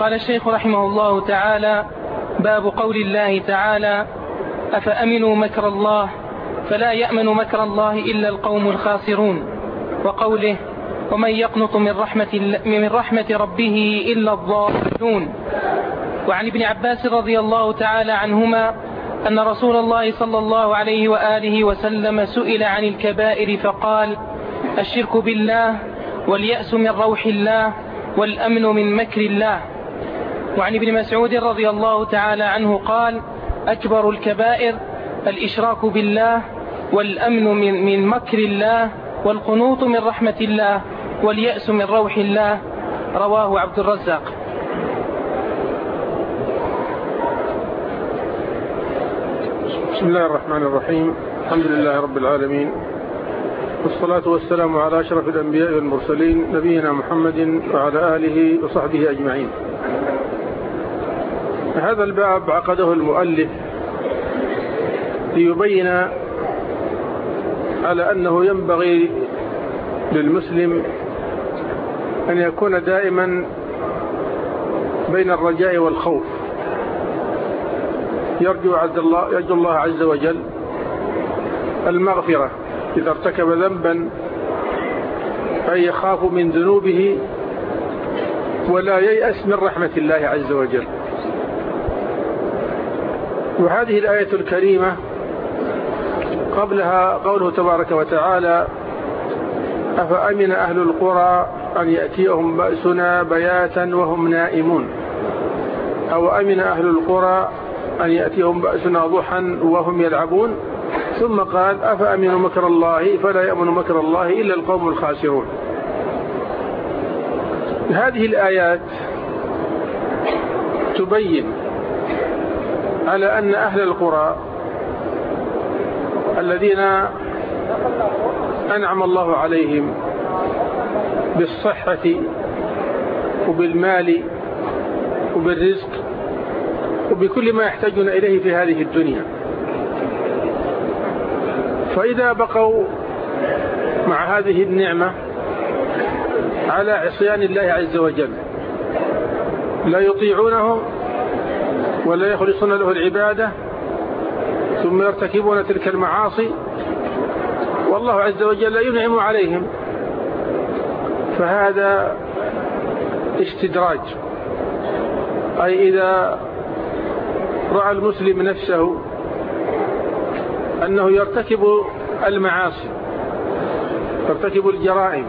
قال الشيخ رحمه الله تعالى باب قول الله تعالى أفأمنوا مكر الله فلا يأمن مكر الله إلا القوم الخاسرون؟ وقوله ومن يقنط من رحمة, من رحمة ربه إلا الضالون؟ وعن ابن عباس رضي الله تعالى عنهما أن رسول الله صلى الله عليه وآله وسلم سئل عن الكبائر فقال الشرك بالله واليأس من روح الله والأمن من مكر الله. وعن ابن مسعود رضي الله تعالى عنه قال أكبر الكبائر الإشراك بالله والأمن من, من مكر الله والقنوط من رحمة الله واليأس من روح الله. رواه عبد الرزاق. بسم الله الرحمن الرحيم. الحمد لله رب العالمين. والصلاة والسلام على أشرف الأنبياء والمرسلين نبينا محمد وعلى آله وصحبه أجمعين. هذا الباب عقده المؤلف ليبين على أنه ينبغي للمسلم أن يكون دائما بين الرجاء والخوف. يرجو عز الله, يرجو الله عز وجل المغفرة. إذا ارتكب ذنبا أي يخاف من ذنوبه ولا ييأس من رحمة الله عز وجل. وهذه الآية الكريمة قبلها قوله تبارك وتعالى أفأمن أهل القرى أن يأتيهم بأسنا بياتا وهم نائمون؟ أو أمن أهل القرى أن يأتيهم بأسنا ضحا وهم يلعبون؟ ثم قال أفأمنوا مكر الله فلا يأمن مكر الله إلا القوم الخاسرون. هذه الآيات تبين على أن أهل القرى الذين أنعم الله عليهم بالصحة وبالمال وبالرزق وبكل ما يحتاجون إليه في هذه الدنيا. فإذا بقوا مع هذه النعمة على عصيان الله عز وجل لا يطيعونه ولا يخلصون له العبادة ثم يرتكبون تلك المعاصي. والله عز وجل ينعم عليهم. فهذا استدراج. أي إذا رأى المسلم نفسه أنه يرتكب المعاصي يرتكب الجرائم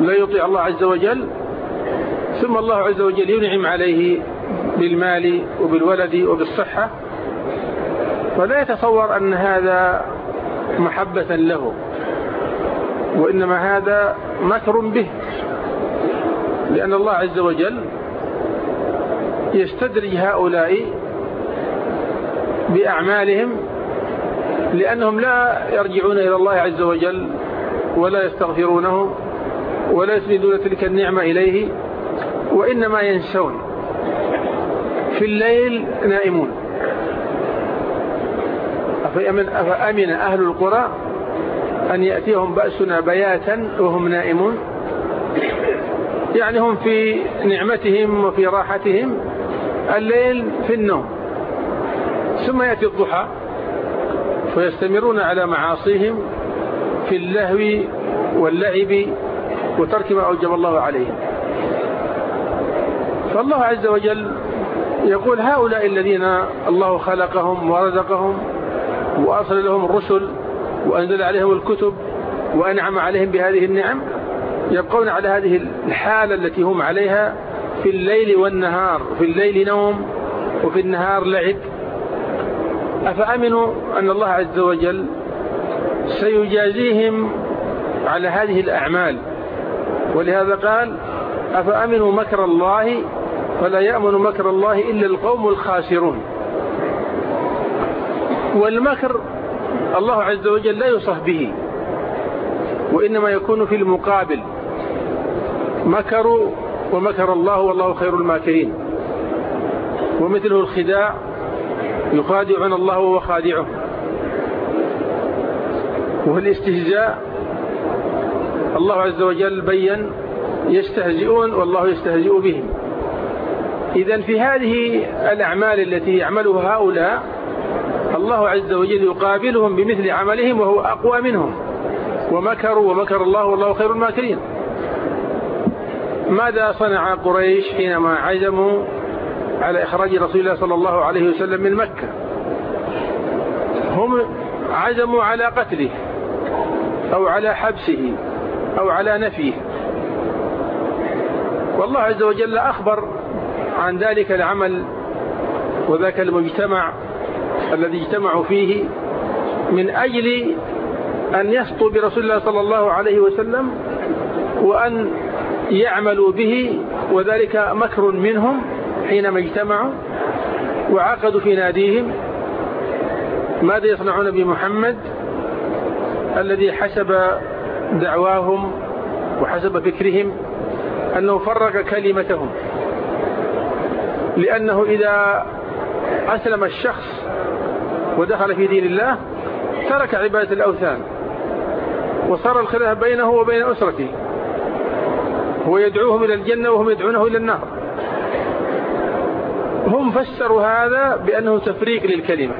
لا يطيع الله عز وجل ثم الله عز وجل ينعم عليه. بالمال وبالولد وبالصحة. ولا يتصور أن هذا محبة له وإنما هذا مكر به. لأن الله عز وجل يستدرج هؤلاء بأعمالهم لأنهم لا يرجعون إلى الله عز وجل ولا يستغفرونه ولا يسندون تلك النعمة إليه وإنما ينسون في الليل نائمون. أفأمن أهل القرى أن يأتيهم بأسنا بياتا وهم نائمون؟ يعني هم في نعمتهم وفي راحتهم الليل في النوم. ثم يأتي الضحى فيستمرون على معاصيهم في اللهو واللعب وترك ما أوجب الله عليهم. فالله عز وجل يقول هؤلاء الذين الله خلقهم ورزقهم وأرسل لهم الرسل وأنزل عليهم الكتب وأنعم عليهم بهذه النعم يبقون على هذه الحالة التي هم عليها في الليل والنهار في الليل نوم وفي النهار لعب. أفأمنوا أن الله عز وجل سيجازيهم على هذه الأعمال؟ ولهذا قال أفأمنوا مكر الله فلا يأمن مكر الله إلا القوم الخاسرون. والمكر الله عز وجل لا يصف به وإنما يكون في المقابل. مكروا ومكر الله والله خير الماكرين. ومثله الخداع يخادعون الله وهو خادعه. والاستهزاء الله عز وجل بين يستهزئون والله يستهزئ بهم. إذا في هذه الأعمال التي يعملها هؤلاء الله عز وجل يقابلهم بمثل عملهم وهو أقوى منهم. ومكروا ومكر الله والله خير الماكرين. ماذا صنع قريش حينما عزموا على إخراج رسول الله صلى الله عليه وسلم من مكة؟ هم عزموا على قتله أو على حبسه أو على نفيه. والله عز وجل أخبر عن ذلك العمل وذاك المجتمع الذي اجتمعوا فيه من أجل أن يسطوا برسول الله صلى الله عليه وسلم وأن يعملوا به وذلك مكر منهم حينما اجتمعوا وعقدوا في ناديهم. ماذا يصنعون بمحمد؟ الذي حسب دعواهم وحسب فكرهم أنه فرق كلمتهم. لأنه إذا أسلم الشخص ودخل في دين الله ترك عبادة الأوثان. وصار الخلاف بينه وبين أسرته. هو يدعوهم إلى الجنة وهم يدعونه إلى النار. هم فسروا هذا بأنه تفريق للكلمة.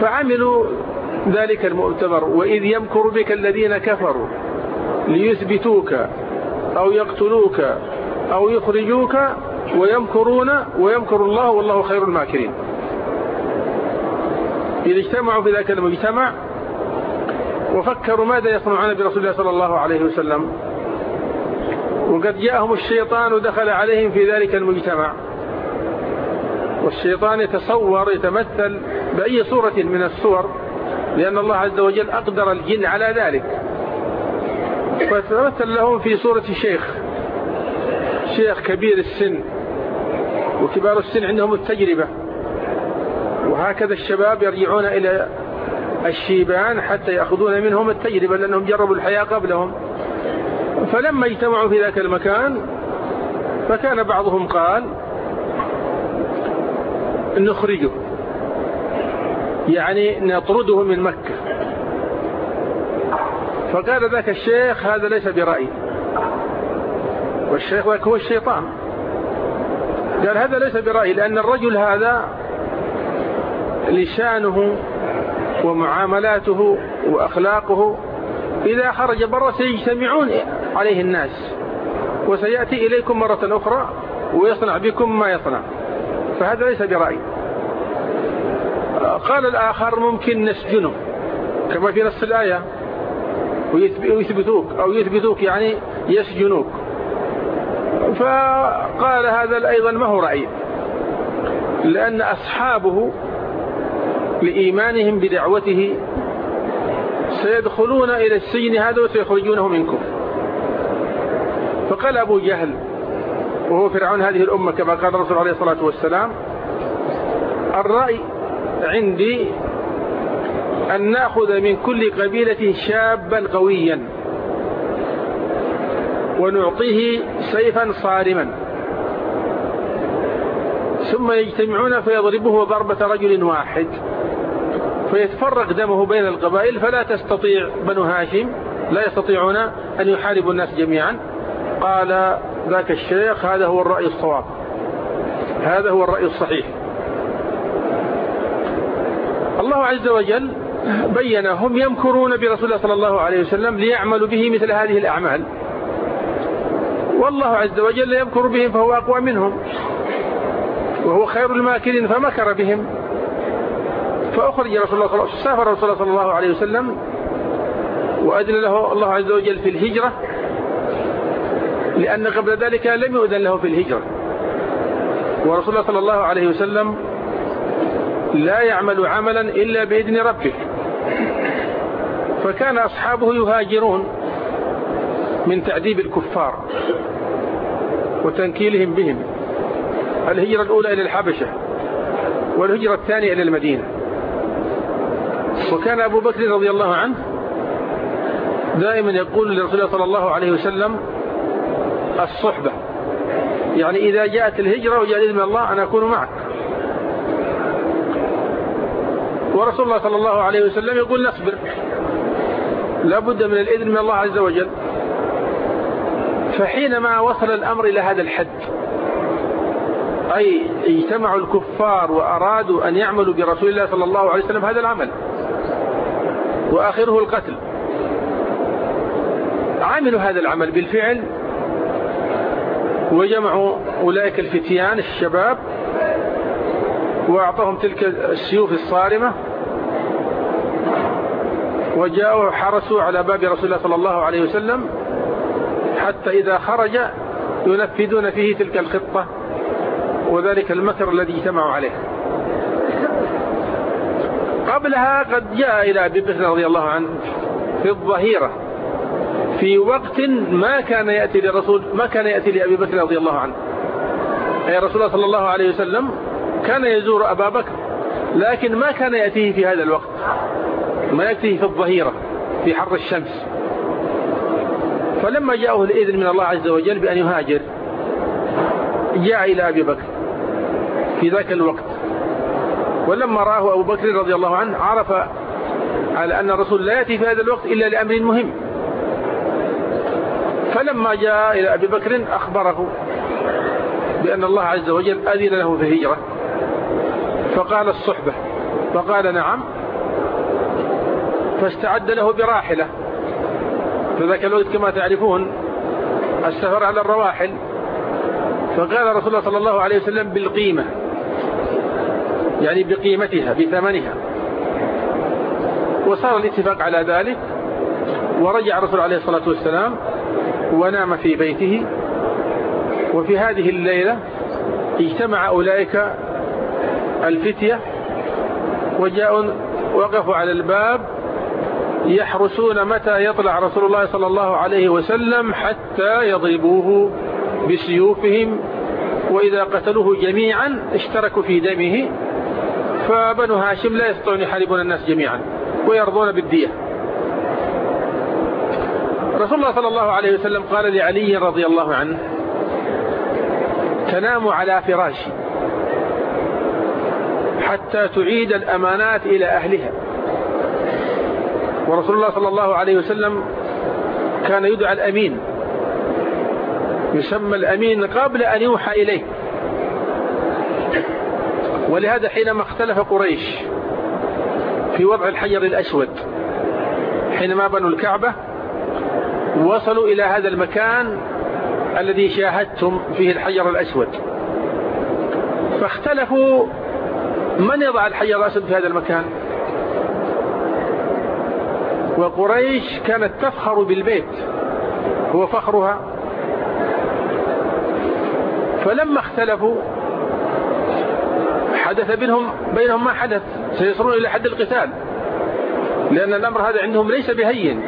فعملوا ذلك المؤتمر وإذ يمكر بك الذين كفروا ليثبتوك أو يقتلوك أو يخرجوك ويمكرون ويمكر الله والله خير الماكرين. إذا اجتمعوا في ذاك المجتمع وفكروا ماذا يصنعون برسول الله صلى الله عليه وسلم وقد جاءهم الشيطان ودخل عليهم في ذلك المجتمع. والشيطان يتصور يتمثل بأي صورة من الصور لأن الله عز وجل أقدر الجن على ذلك. فتمثل لهم في صورة شيخ شيخ كبير السن وكبار السن عندهم التجربة. وهكذا الشباب يرجعون إلى الشيبان حتى يأخذون منهم التجربة لأنهم جربوا الحياة قبلهم. فلما اجتمعوا في ذاك المكان فكان بعضهم قال نخرجه. يعني نطرده من مكة. فقال ذاك الشيخ هذا ليس برأي والشيخ ذاك هو الشيطان. قال هذا ليس برأي لأن الرجل هذا لسانه ومعاملاته وأخلاقه إذا خرج برا سيجتمعون عليه الناس وسيأتي إليكم مرة أخرى ويصنع بكم ما يصنع. فهذا ليس برأي. قال الآخر ممكن نسجنه كما في نص الآية ويثبتوك أو يثبتوك يعني يسجنوك. فقال هذا أيضا ما هو رأي؟ لأن أصحابه لإيمانهم بدعوته سيدخلون إلى السجن هذا وسيخرجونه منكم. فقال أبو جهل وهو فرعون هذه الأمة كما قال الرسول عليه الصلاة والسلام الرأي عندي أن نأخذ من كل قبيلة شابا قويا. ونعطيه سيفا صارما. ثم يجتمعون فيضربه ضربة رجل واحد. فيتفرق دمه بين القبائل فلا تستطيع بنو هاشم لا يستطيعون أن يحاربوا الناس جميعا. قال ذاك الشيخ هذا هو الرأي الصواب. هذا هو الرأي الصحيح. الله عز وجل بين هم يمكرون برسول الله صلى الله عليه وسلم ليعملوا به مثل هذه الأعمال. والله عز وجل يمكر بهم فهو أقوى منهم. وهو خير الماكرين فمكر بهم. فأخرج رسول الله سافر رسول الله صلى الله عليه وسلم وأذن له الله عز وجل في الهجرة لأن قبل ذلك لم يؤذن له في الهجرة. ورسول الله صلى الله عليه وسلم لا يعمل عملا إلا بإذن ربه. فكان أصحابه يهاجرون. من تعذيب الكفار وتنكيلهم بهم. الهجرة الأولى إلى الحبشة والهجرة الثانية إلى المدينة. وكان أبو بكر رضي الله عنه دائما يقول لرسول الله صلى الله عليه وسلم الصحبة. يعني إذا جاءت الهجرة وجاء إذن الله أنا أكون معك. ورسول الله صلى الله عليه وسلم يقول نصبر. لا بد من الإذن من الله عز وجل. فحينما وصل الأمر إلى هذا الحد أي اجتمعوا الكفار وأرادوا أن يعملوا برسول الله صلى الله عليه وسلم هذا العمل وآخره القتل. عملوا هذا العمل بالفعل وجمعوا أولئك الفتيان الشباب وأعطاهم تلك السيوف الصارمة وجاءوا حرسوا على باب رسول الله صلى الله عليه وسلم حتى إذا خرج ينفذون فيه تلك الخطة. وذلك المكر الذي اجتمعوا عليه. قبلها قد جاء إلى أبي بكر رضي الله عنه في الظهيرة. في وقت ما كان يأتي لرسول ما كان يأتي لأبي بكر رضي الله عنه. أي رسول الله صلى الله عليه وسلم كان يزور أبا بكر لكن ما كان يأتيه في هذا الوقت. ما يأتيه في الظهيرة في حر الشمس. فلما جاءه الإذن من الله عز وجل بأن يهاجر جاء إلى أبي بكر في ذاك الوقت. ولما رآه أبو بكر رضي الله عنه عرف على أن الرسول لا يأتي في هذا الوقت إلا لأمر مهم. فلما جاء إلى أبي بكر أخبره بأن الله عز وجل أذن له في الهجرة. فقال الصحبة فقال نعم فاستعد له براحلة. في ذاك الوقت كما تعرفون السفر على الرواحل فقال رسول الله صلى الله عليه وسلم بالقيمة يعني بقيمتها بثمنها. وصار الاتفاق على ذلك ورجع الرسول عليه الصلاة والسلام ونام في بيته. وفي هذه الليلة اجتمع أولئك الفتية وجاءوا وقفوا على الباب يحرسون متى يطلع رسول الله صلى الله عليه وسلم حتى يضربوه بسيوفهم وإذا قتلوه جميعا اشتركوا في دمه. فبنو هاشم لا يستطيعون يحاربون الناس جميعا ويرضون بالدية. رسول الله صلى الله عليه وسلم قال لعلي رضي الله عنه تنام على فراشي حتى تعيد الأمانات إلى أهلها. ورسول الله صلى الله عليه وسلم كان يدعى الأمين. يسمى الأمين قبل أن يوحى إليه. ولهذا حينما اختلف قريش في وضع الحجر الأسود حينما بنوا الكعبة وصلوا إلى هذا المكان الذي شاهدتم فيه الحجر الأسود. فاختلفوا من يضع الحجر الأسود في هذا المكان؟ وقريش كانت تفخر بالبيت. هو فخرها. فلما اختلفوا حدث بينهم بينهم ما حدث. سيصلون إلى حد القتال. لأن الأمر هذا عندهم ليس بهين.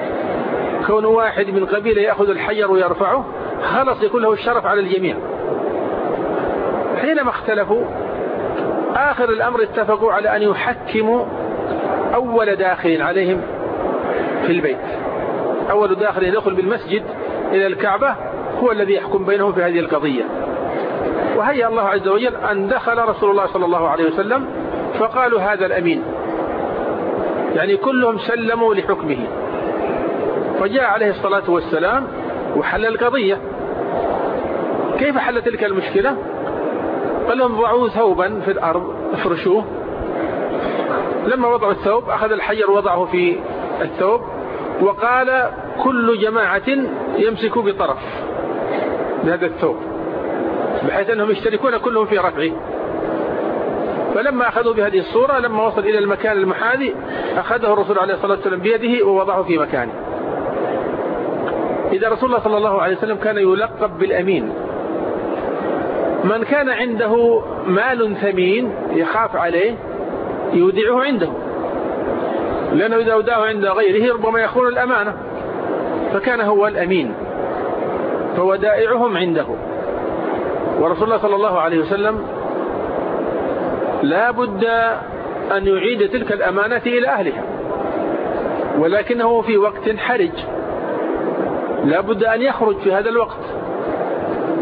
كون واحد من قبيلة يأخذ الحجر ويرفعه خلص يكون له الشرف على الجميع. حينما اختلفوا آخر الأمر اتفقوا على أن يحكموا أول داخل عليهم. في البيت. أول داخل يدخل بالمسجد إلى الكعبة هو الذي يحكم بينهم في هذه القضية. وهيأ الله عز وجل أن دخل رسول الله صلى الله عليه وسلم فقالوا هذا الأمين. يعني كلهم سلموا لحكمه. فجاء عليه الصلاة والسلام وحل القضية. كيف حل تلك المشكلة؟ قال لهم ضعوا ثوبا في الأرض افرشوه. لما وضعوا الثوب أخذ الحجر وضعه في الثوب وقال كل جماعة يمسك بطرف. بهذا الثوب. بحيث أنهم يشتركون كلهم في رفعه. فلما أخذوا بهذه الصورة لما وصل إلى المكان المحاذي أخذه الرسول عليه الصلاة والسلام بيده ووضعه في مكانه. إذا رسول الله صلى الله عليه وسلم كان يلقب بالأمين. من كان عنده مال ثمين يخاف عليه يودعه عنده. لأنه إذا وداه عند غيره ربما يخون الأمانة. فكان هو الأمين. فودائعهم عنده. ورسول الله صلى الله عليه وسلم لا بد أن يعيد تلك الأمانة إلى أهلها. ولكنه في وقت حرج. لا بد أن يخرج في هذا الوقت.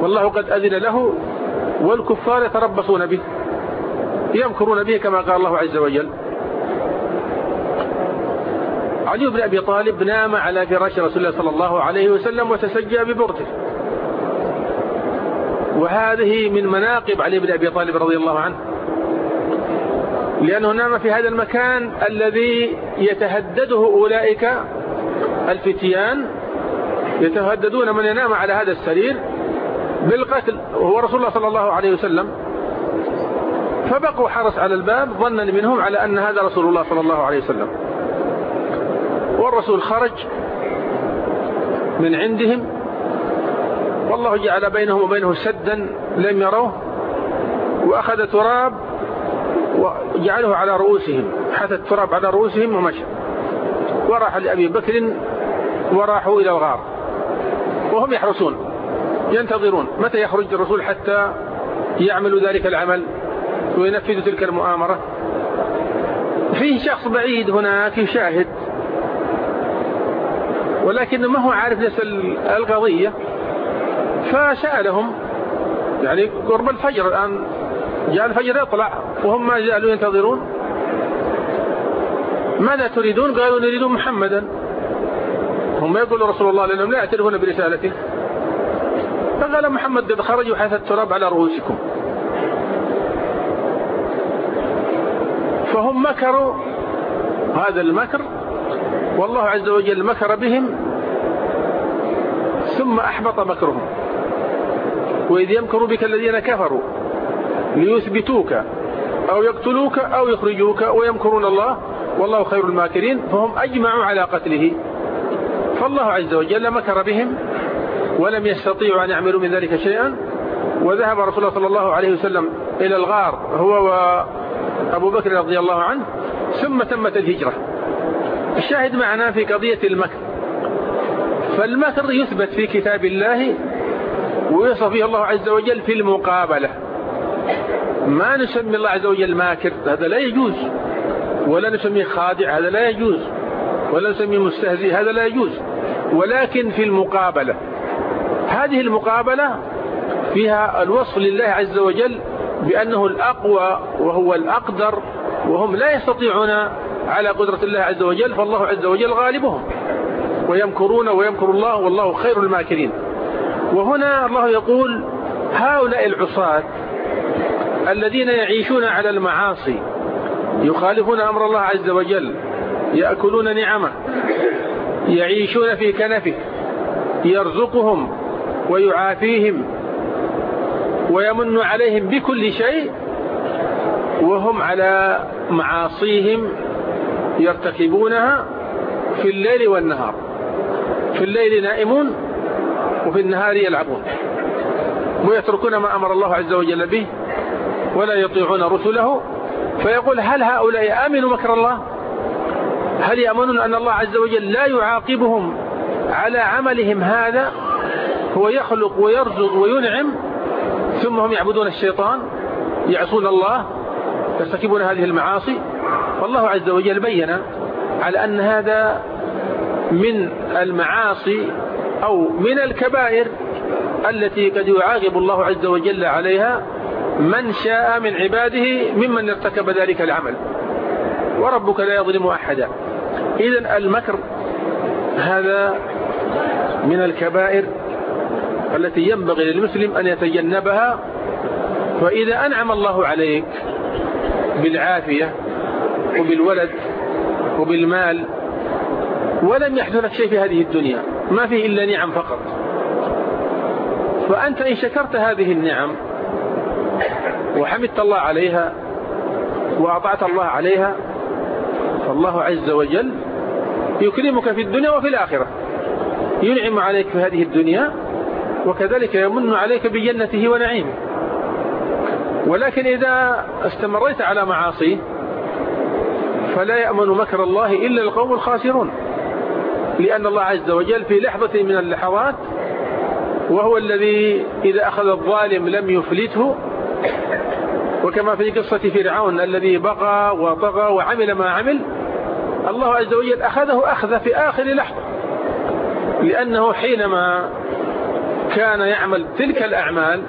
والله قد أذن له والكفار يتربصون به. يمكرون به كما قال الله عز وجل. علي بن أبي طالب نام على فراش رسول الله صلى الله عليه وسلم وتسجى ببرده. وهذه من مناقب علي بن أبي طالب رضي الله عنه. لأنه نام في هذا المكان الذي يتهدده أولئك الفتيان يتهددون من ينام على هذا السرير بالقتل وهو رسول الله صلى الله عليه وسلم. فبقوا حرس على الباب ظنا منهم على أن هذا رسول الله صلى الله عليه وسلم. والرسول خرج من عندهم. والله جعل بينهم وبينه سدا لم يروه وأخذ تراب وجعله على رؤوسهم حث التراب على رؤوسهم ومشى. وراح لأبي بكر وراحوا إلى الغار. وهم يحرسون ينتظرون متى يخرج الرسول حتى يعملوا ذلك العمل وينفذوا تلك المؤامرة. فيه شخص بعيد هناك يشاهد. ولكنه ما هو عارف ليس القضية. فسألهم يعني قرب الفجر الآن جاء الفجر يطلع وهم ما زالوا ينتظرون. ماذا تريدون؟ قالوا نريد محمدا. هم يقولوا رسول الله لأنهم لا يعترفون برسالته. فقال محمد قد خرج وحيث التراب على رؤوسكم. فهم مكروا هذا المكر والله عز وجل مكر بهم ثم أحبط مكرهم. وإذ يمكر بك الذين كفروا ليثبتوك أو يقتلوك أو يخرجوك ويمكرون الله والله خير الماكرين فهم أجمعوا على قتله. فالله عز وجل مكر بهم ولم يستطيعوا أن يعملوا من ذلك شيئا. وذهب رسول الله صلى الله عليه وسلم إلى الغار هو وأبو بكر رضي الله عنه ثم تمت الهجرة. الشاهد معنا في قضية المكر. فالمكر يثبت في كتاب الله ويصف به الله عز وجل في المقابلة. ما نسمي الله عز وجل ماكر هذا لا يجوز. ولا نسميه خادع هذا لا يجوز. ولا نسميه مستهزئ هذا لا يجوز. ولكن في المقابلة. هذه المقابلة فيها الوصف لله عز وجل بأنه الأقوى وهو الأقدر وهم لا يستطيعون على قدرة الله عز وجل فالله عز وجل غالبهم. ويمكرون ويمكر الله والله خير الماكرين. وهنا الله يقول هؤلاء العصاة الذين يعيشون على المعاصي يخالفون أمر الله عز وجل يأكلون نعمه يعيشون في كنفه يرزقهم ويعافيهم ويمن عليهم بكل شيء وهم على معاصيهم يرتكبونها في الليل والنهار. في الليل نائمون وفي النهار يلعبون. ويتركون ما أمر الله عز وجل به ولا يطيعون رسله. فيقول هل هؤلاء آمنوا مكر الله؟ هل يأمنون أن الله عز وجل لا يعاقبهم على عملهم هذا؟ هو يخلق ويرزق وينعم ثم هم يعبدون الشيطان يعصون الله يرتكبون هذه المعاصي. والله عز وجل بين على أن هذا من المعاصي أو من الكبائر التي قد يعاقب الله عز وجل عليها من شاء من عباده ممن ارتكب ذلك العمل. وربك لا يظلم أحدا. إذا المكر هذا من الكبائر التي ينبغي للمسلم أن يتجنبها. فإذا أنعم الله عليك بالعافية وبالولد وبالمال ولم يحدث لك شيء في هذه الدنيا ما فيه إلا نعم فقط. فأنت إن شكرت هذه النعم وحمدت الله عليها وأطعت الله عليها فالله عز وجل يكرمك في الدنيا وفي الآخرة. ينعم عليك في هذه الدنيا وكذلك يمن عليك بجنته ونعيمه. ولكن إذا استمريت على معاصيه فلا يأمن مكر الله إلا القوم الخاسرون. لأن الله عز وجل في لحظة من اللحظات وهو الذي إذا أخذ الظالم لم يفلته وكما في قصة فرعون الذي بقى وطغى وعمل ما عمل الله عز وجل أخذه أخذ في آخر لحظة. لأنه حينما كان يعمل تلك الأعمال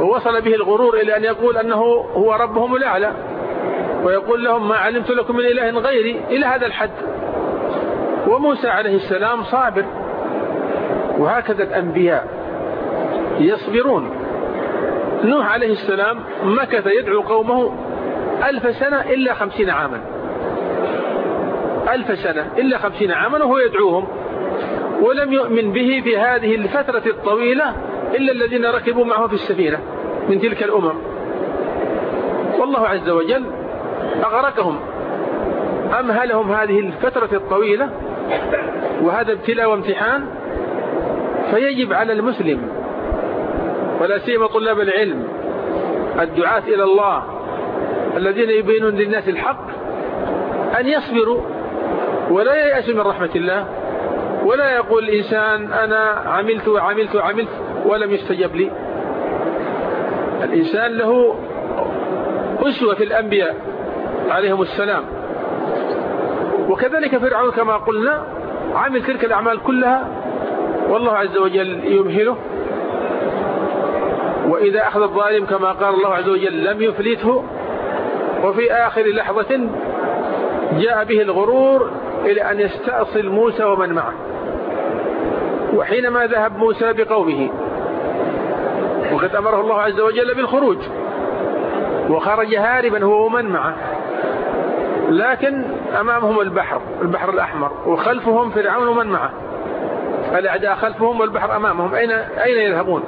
ووصل به الغرور إلى أن يقول أنه هو ربهم الأعلى. ويقول لهم ما علمت لكم من إله غيري إلى هذا الحد. وموسى عليه السلام صابر. وهكذا الأنبياء يصبرون. نوح عليه السلام مكث يدعو قومه ألف سنة إلا خمسين عاما. ألف سنة إلا خمسين عاما وهو يدعوهم. ولم يؤمن به في هذه الفترة الطويلة إلا الذين ركبوا معه في السفينة من تلك الأمم. والله عز وجل أغرقهم. أمهلهم هذه الفترة الطويلة وهذا ابتلاء وامتحان؟ فيجب على المسلم ولا سيما طلاب العلم الدعاة إلى الله الذين يبينون للناس الحق أن يصبروا ولا ييأسوا من رحمة الله ولا يقول الإنسان أنا عملت وعملت وعملت ولم يستجب لي. الإنسان له أسوة في الأنبياء. عليهم السلام. وكذلك فرعون كما قلنا عمل تلك الأعمال كلها والله عز وجل يمهله. وإذا أخذ الظالم كما قال الله عز وجل لم يفلته وفي آخر لحظة جاء به الغرور إلى أن يستأصل موسى ومن معه. وحينما ذهب موسى بقومه وقد أمره الله عز وجل بالخروج وخرج هاربا هو ومن معه. لكن أمامهم البحر البحر الأحمر وخلفهم فرعون ومن معه. الأعداء خلفهم والبحر أمامهم. أين, أين يذهبون؟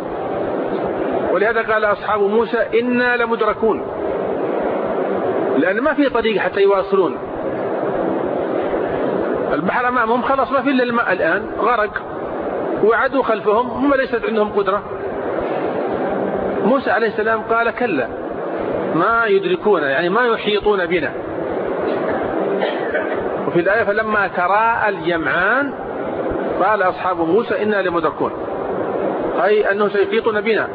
ولهذا قال أصحاب موسى إنا لمدركون. لأن ما في طريق حتى يواصلون. البحر أمامهم خلاص ما في إلا الماء الآن غرق. وعدوا خلفهم هم ليست عندهم قدرة. موسى عليه السلام قال كلا. ما يدركون يعني ما يحيطون بنا. وفي الآية فلما تراءى الجمعان قال أصحاب موسى إنا لمدركون أي أنهم سيحيطون بنا.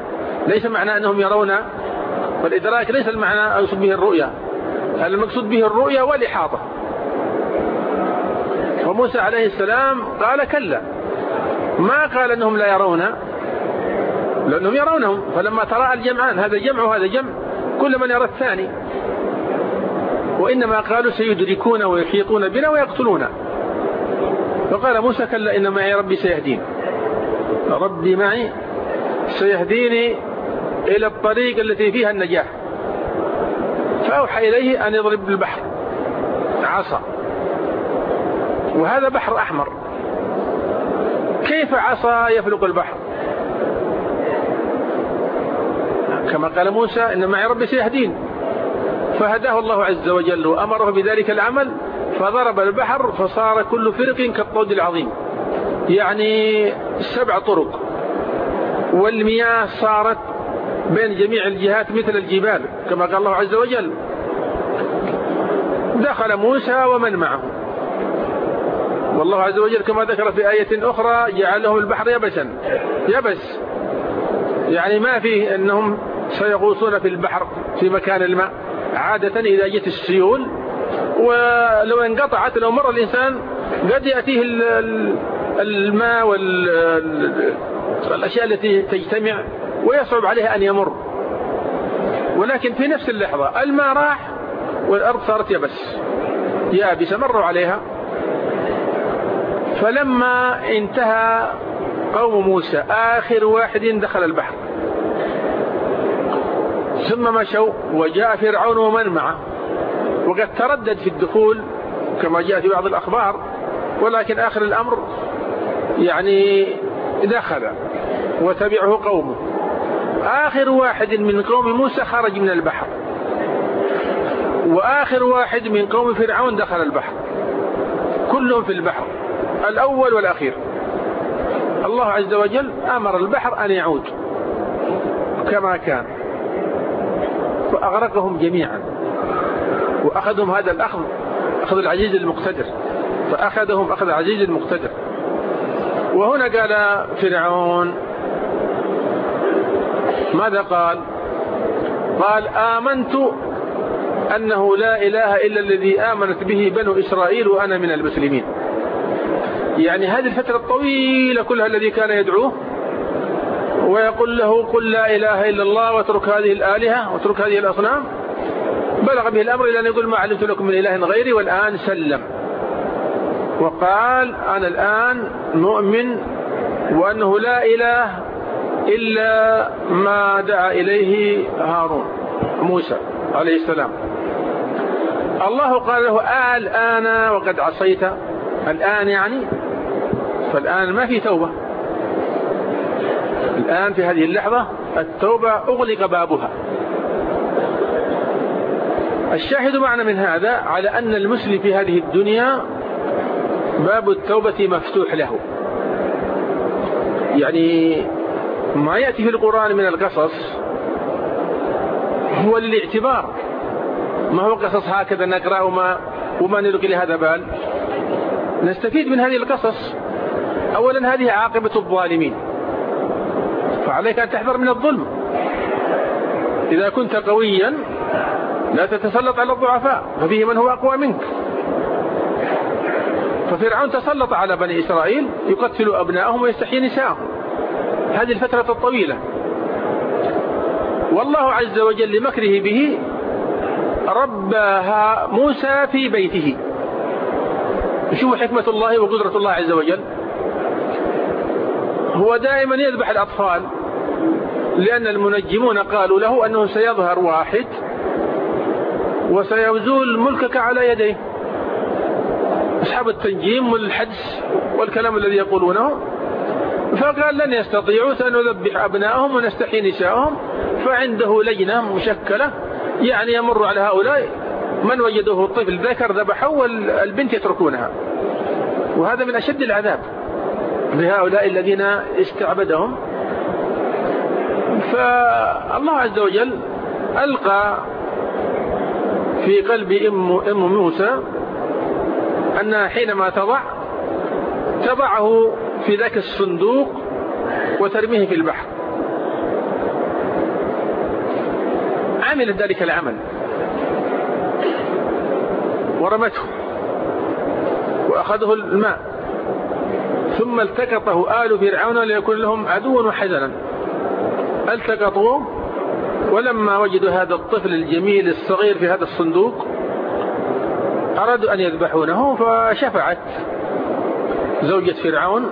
ليس معنى أنهم يرون. والإدراك ليس المعنى أقصد به الرؤيا. المقصود به الرؤيا والإحاطة. وموسى عليه السلام قال كلا. ما قال أنهم لا يرون؟ لأنهم يرونهم. فلما تراءى الجمعان هذا جمع وهذا جمع. كل من يرى الثاني. وإنما قالوا سيدركون ويحيطون بنا ويقتلون. فقال موسى كلا إن معي ربي سيهدين. ربي معي سيهديني إلى الطريق التي فيها النجاح. فأوحى إليه أن يضرب بالبحر. عصا. وهذا بحر أحمر. كيف عصا يفلق البحر؟ كما قال موسى إن معي ربي سيهدين. فهداه الله عز وجل وأمره بذلك العمل فضرب البحر فصار كل فرق كالطود العظيم. يعني سبع طرق. والمياه صارت بين جميع الجهات مثل الجبال كما قال الله عز وجل. دخل موسى ومن معه. والله عز وجل كما ذكر في آية أخرى جعل لهم البحر يبسا. يبس. يعني ما فيه أنهم سيغوصون في البحر في مكان الماء عادة إذا جت السيول ولو انقطعت لو مر الإنسان قد يأتيه الماء والأشياء التي تجتمع ويصعب عليه أن يمر. ولكن في نفس اللحظة الماء راح والأرض صارت يبس يابسة مروا عليها. فلما انتهى قوم موسى آخر واحد دخل البحر. ثم مشوا وجاء فرعون ومن معه. وقد تردد في الدخول كما جاء في بعض الأخبار ولكن آخر الأمر يعني دخل وتبعه قومه. آخر واحد من قوم موسى خرج من البحر. وآخر واحد من قوم فرعون دخل البحر. كلهم في البحر الأول والأخير. الله عز وجل أمر البحر أن يعود كما كان. فأغرقهم جميعا. وأخذهم هذا الأخذ أخذ العزيز المقتدر. فأخذهم أخذ العزيز المقتدر. وهنا قال فرعون ماذا قال؟ قال آمنت أنه لا إله إلا الذي آمنت به بنو إسرائيل وأنا من المسلمين. يعني هذه الفترة الطويلة كلها الذي كان يدعوه ويقول له قل لا إله إلا الله واترك هذه الآلهة واترك هذه الأصنام. بلغ به الأمر إلى أن يقول ما علمت لكم من إله غيري والآن سلم. وقال أنا الآن مؤمن وأنه لا إله إلا ما دعا إليه هارون موسى عليه السلام. الله قال له الآن وقد عصيت الآن يعني فالآن ما في توبة. الآن في هذه اللحظة التوبة أغلق بابها. الشاهد معنا من هذا على أن المسلم في هذه الدنيا باب التوبة مفتوح له. يعني ما يأتي في القرآن من القصص هو للاعتبار. ما هو قصص هكذا نقرأ وما, وما نلقي لهذا بال. نستفيد من هذه القصص. أولا هذه عاقبة الظالمين. فعليك أن تحذر من الظلم. إذا كنت قويا لا تتسلط على الضعفاء ففيه من هو أقوى منك. ففرعون تسلط على بني إسرائيل يقتل أبنائهم ويستحيي نساءهم. هذه الفترة الطويلة. والله عز وجل لمكره به ربها موسى في بيته. شوفوا حكمة الله وقدرة الله عز وجل. هو دائما يذبح الأطفال. لأن المنجمون قالوا له أنه سيظهر واحد وسيزول ملكك على يديه. أصحاب التنجيم والحدس والكلام الذي يقولونه. فقال لن يستطيعوا سنذبح أبنائهم ونستحي نساءهم. فعنده لجنة مشكلة يعني يمر على هؤلاء. من وجدوه الطفل ذكر ذبحه والبنت يتركونها. وهذا من أشد العذاب لهؤلاء الذين استعبدهم. فالله عز وجل ألقى في قلب أم, أم موسى أنها حينما تضع تضعه في ذاك الصندوق وترميه في البحر. عملت ذلك العمل. ورمته. وأخذه الماء. ثم التقطه آل فرعون ليكون لهم عدوا وحزنا. التقطوه ولما وجدوا هذا الطفل الجميل الصغير في هذا الصندوق أرادوا أن يذبحونه فشفعت زوجة فرعون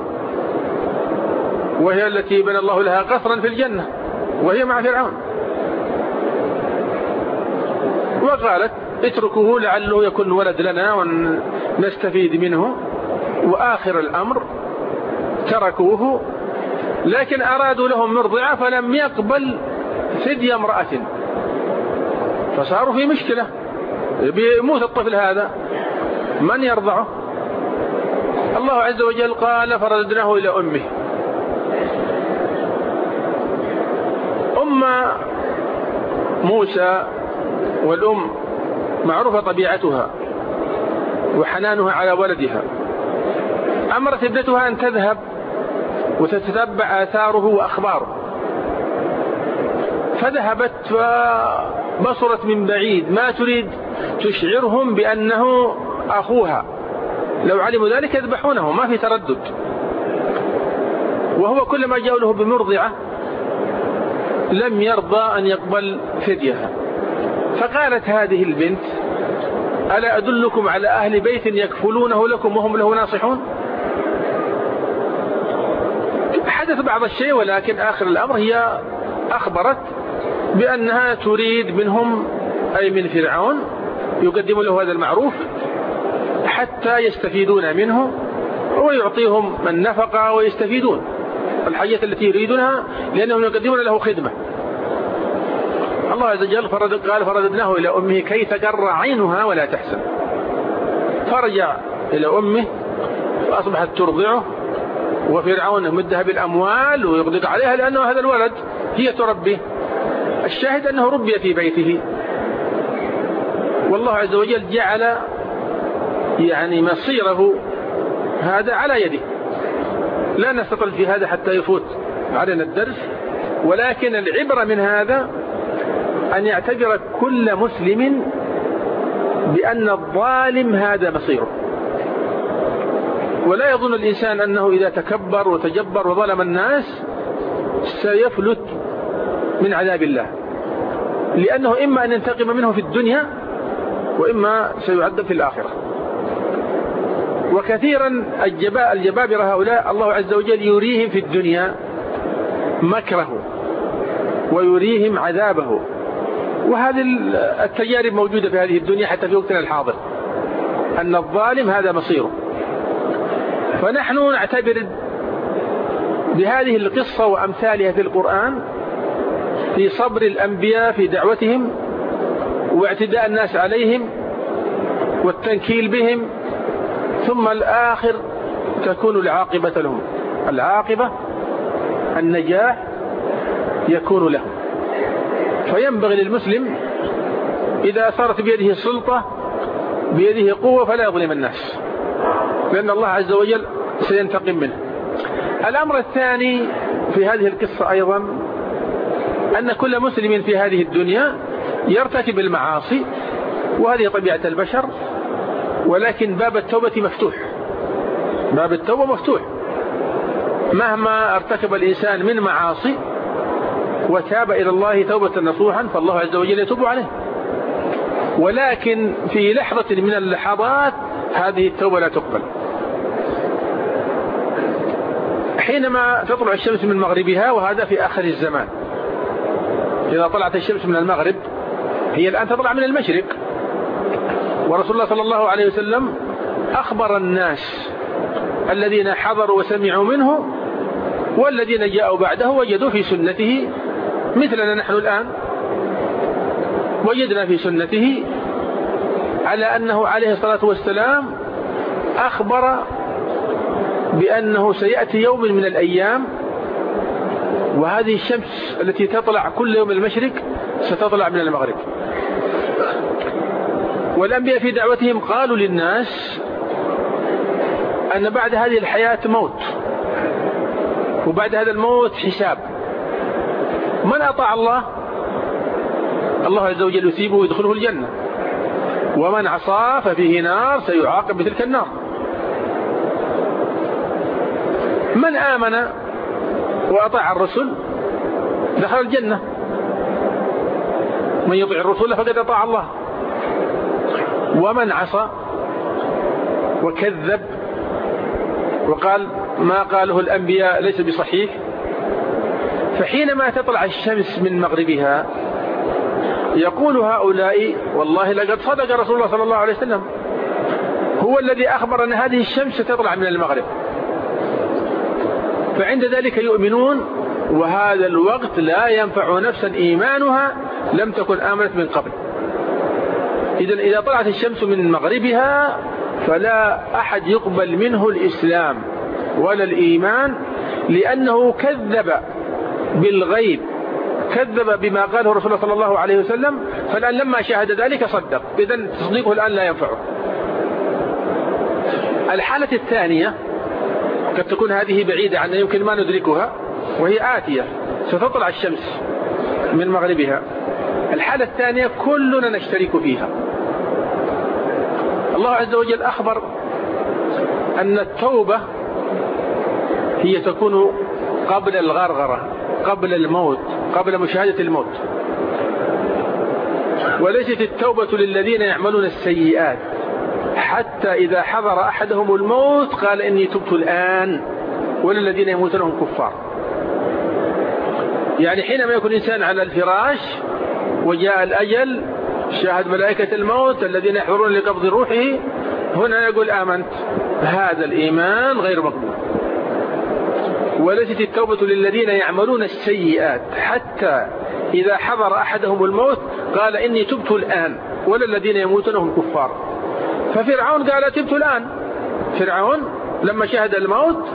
وهي التي بنى الله لها قصرا في الجنة وهي مع فرعون. وقالت اتركوه لعله يكون ولد لنا ونستفيد منه وآخر الأمر تركوه لكن أرادوا لهم مرضعة فلم يقبل ثدي امرأة. فصاروا في مشكلة. بيموت الطفل هذا. من يرضعه؟ الله عز وجل قال فرددناه إلى أمه. أم موسى والأم معروفة طبيعتها وحنانها على ولدها. أمرت ابنتها أن تذهب. وتتتبع آثاره وأخباره. فذهبت فبصرت من بعيد. ما تريد؟ تشعرهم بأنه أخوها. لو علموا ذلك يذبحونه. ما في تردد. وهو كلما جاءوا له بمرضعة لم يرضى أن يقبل فديها فقالت هذه البنت ألا أدلكم على أهل بيت يكفلونه لكم وهم له ناصحون؟ حدث بعض الشيء ولكن آخر الأمر هي أخبرت بأنها تريد منهم أي من فرعون يقدم له هذا المعروف حتى يستفيدون منه ويعطيهم النفقة ويستفيدون. الحاجة التي يريدونها لأنهم يقدمون له خدمة. الله عز وجل فرد قال فرددناه إلى أمه كي تقر عينها ولا تحسن فرجع إلى أمه وأصبحت ترضعه. وفرعون يمدها بالأموال ويغدق عليها لأنه هذا الولد هي تربيه الشاهد أنه ربي في بيته. والله عز وجل جعل يعني مصيره هذا على يده. لا نستطل في هذا حتى يفوت علينا الدرس. ولكن العبرة من هذا أن يعتبر كل مسلم بأن الظالم هذا مصيره. ولا يظن الإنسان أنه إذا تكبر وتجبر وظلم الناس سيفلت من عذاب الله. لأنه إما أن ينتقم منه في الدنيا وإما سيعذب في الآخرة. وكثيرا الجبابرة هؤلاء الله عز وجل يريهم في الدنيا مكره ويريهم عذابه. وهذه التجارب موجودة في هذه الدنيا حتى في وقتنا الحاضر. أن الظالم هذا مصيره. فنحن نعتبر بهذه القصة وأمثالها في القرآن في صبر الأنبياء في دعوتهم واعتداء الناس عليهم والتنكيل بهم ثم الآخر تكون العاقبة لهم. العاقبة النجاح يكون لهم. فينبغي للمسلم إذا صارت بيده السلطة بيده قوة فلا يظلم الناس. لأن الله عز وجل سينتقم منه. الأمر الثاني في هذه القصة أيضا أن كل مسلم في هذه الدنيا يرتكب المعاصي وهذه طبيعة البشر ولكن باب التوبة مفتوح. باب التوبة مفتوح. مهما ارتكب الإنسان من معاصي وتاب إلى الله توبة نصوحا فالله عز وجل يتوب عليه. ولكن في لحظة من اللحظات هذه التوبة لا تقبل. حينما تطلع الشمس من مغربها وهذا في آخر الزمان. إذا طلعت الشمس من المغرب هي الآن تطلع من المشرق. ورسول الله صلى الله عليه وسلم أخبر الناس الذين حضروا وسمعوا منه والذين جاءوا بعده وجدوا في سنته مثلنا نحن الآن. وجدنا في سنته على أنه عليه الصلاة والسلام أخبر بأنه سيأتي يوم من الأيام وهذه الشمس التي تطلع كل يوم المشرق ستطلع من المغرب. والأنبياء في دعوتهم قالوا للناس أن بعد هذه الحياة موت وبعد هذا الموت حساب. من أطاع الله؟ الله عز وجل يثيبه ويدخله الجنة. ومن عصى ففيه نار سيعاقب بتلك النار. من آمن وأطاع الرسل دخل الجنة. من يطيع الرسول فقد أطاع الله. ومن عصى وكذب وقال ما قاله الأنبياء ليس بصحيح. فحينما تطلع الشمس من مغربها يقول هؤلاء والله لقد صدق رسول الله صلى الله عليه وسلم. هو الذي أخبر أن هذه الشمس ستطلع من المغرب. فعند ذلك يؤمنون وهذا الوقت لا ينفع نفسا إيمانها لم تكن آمنت من قبل. إذا إذا طلعت الشمس من مغربها فلا أحد يقبل منه الإسلام ولا الإيمان لأنه كذب بالغيب كذب بما قاله رسول الله صلى الله عليه وسلم فالآن لما شاهد ذلك صدق. إذا تصديقه الآن لا ينفعه. الحالة الثانية قد تكون هذه بعيدة عنا يمكن ما ندركها وهي آتية ستطلع الشمس من مغربها. الحالة الثانية كلنا نشترك فيها. الله عز وجل أخبر أن التوبة هي تكون قبل الغرغرة قبل الموت قبل مشاهدة الموت. وليست التوبة للذين يعملون السيئات. حتى إذا حضر أحدهم الموت قال إني تبت الآن وللذين يموتون هم كفار. يعني حينما يكون إنسان على الفراش وجاء الأجل شاهد ملائكة الموت الذين يحضرون لقبض روحه هنا يقول آمنت. هذا الإيمان غير مقبول. وليست التوبة للذين يعملون السيئات. حتى إذا حضر أحدهم الموت قال إني تبت الآن ولا الذين يموتون هم كفار. ففرعون قال تبت الآن. فرعون لما شاهد الموت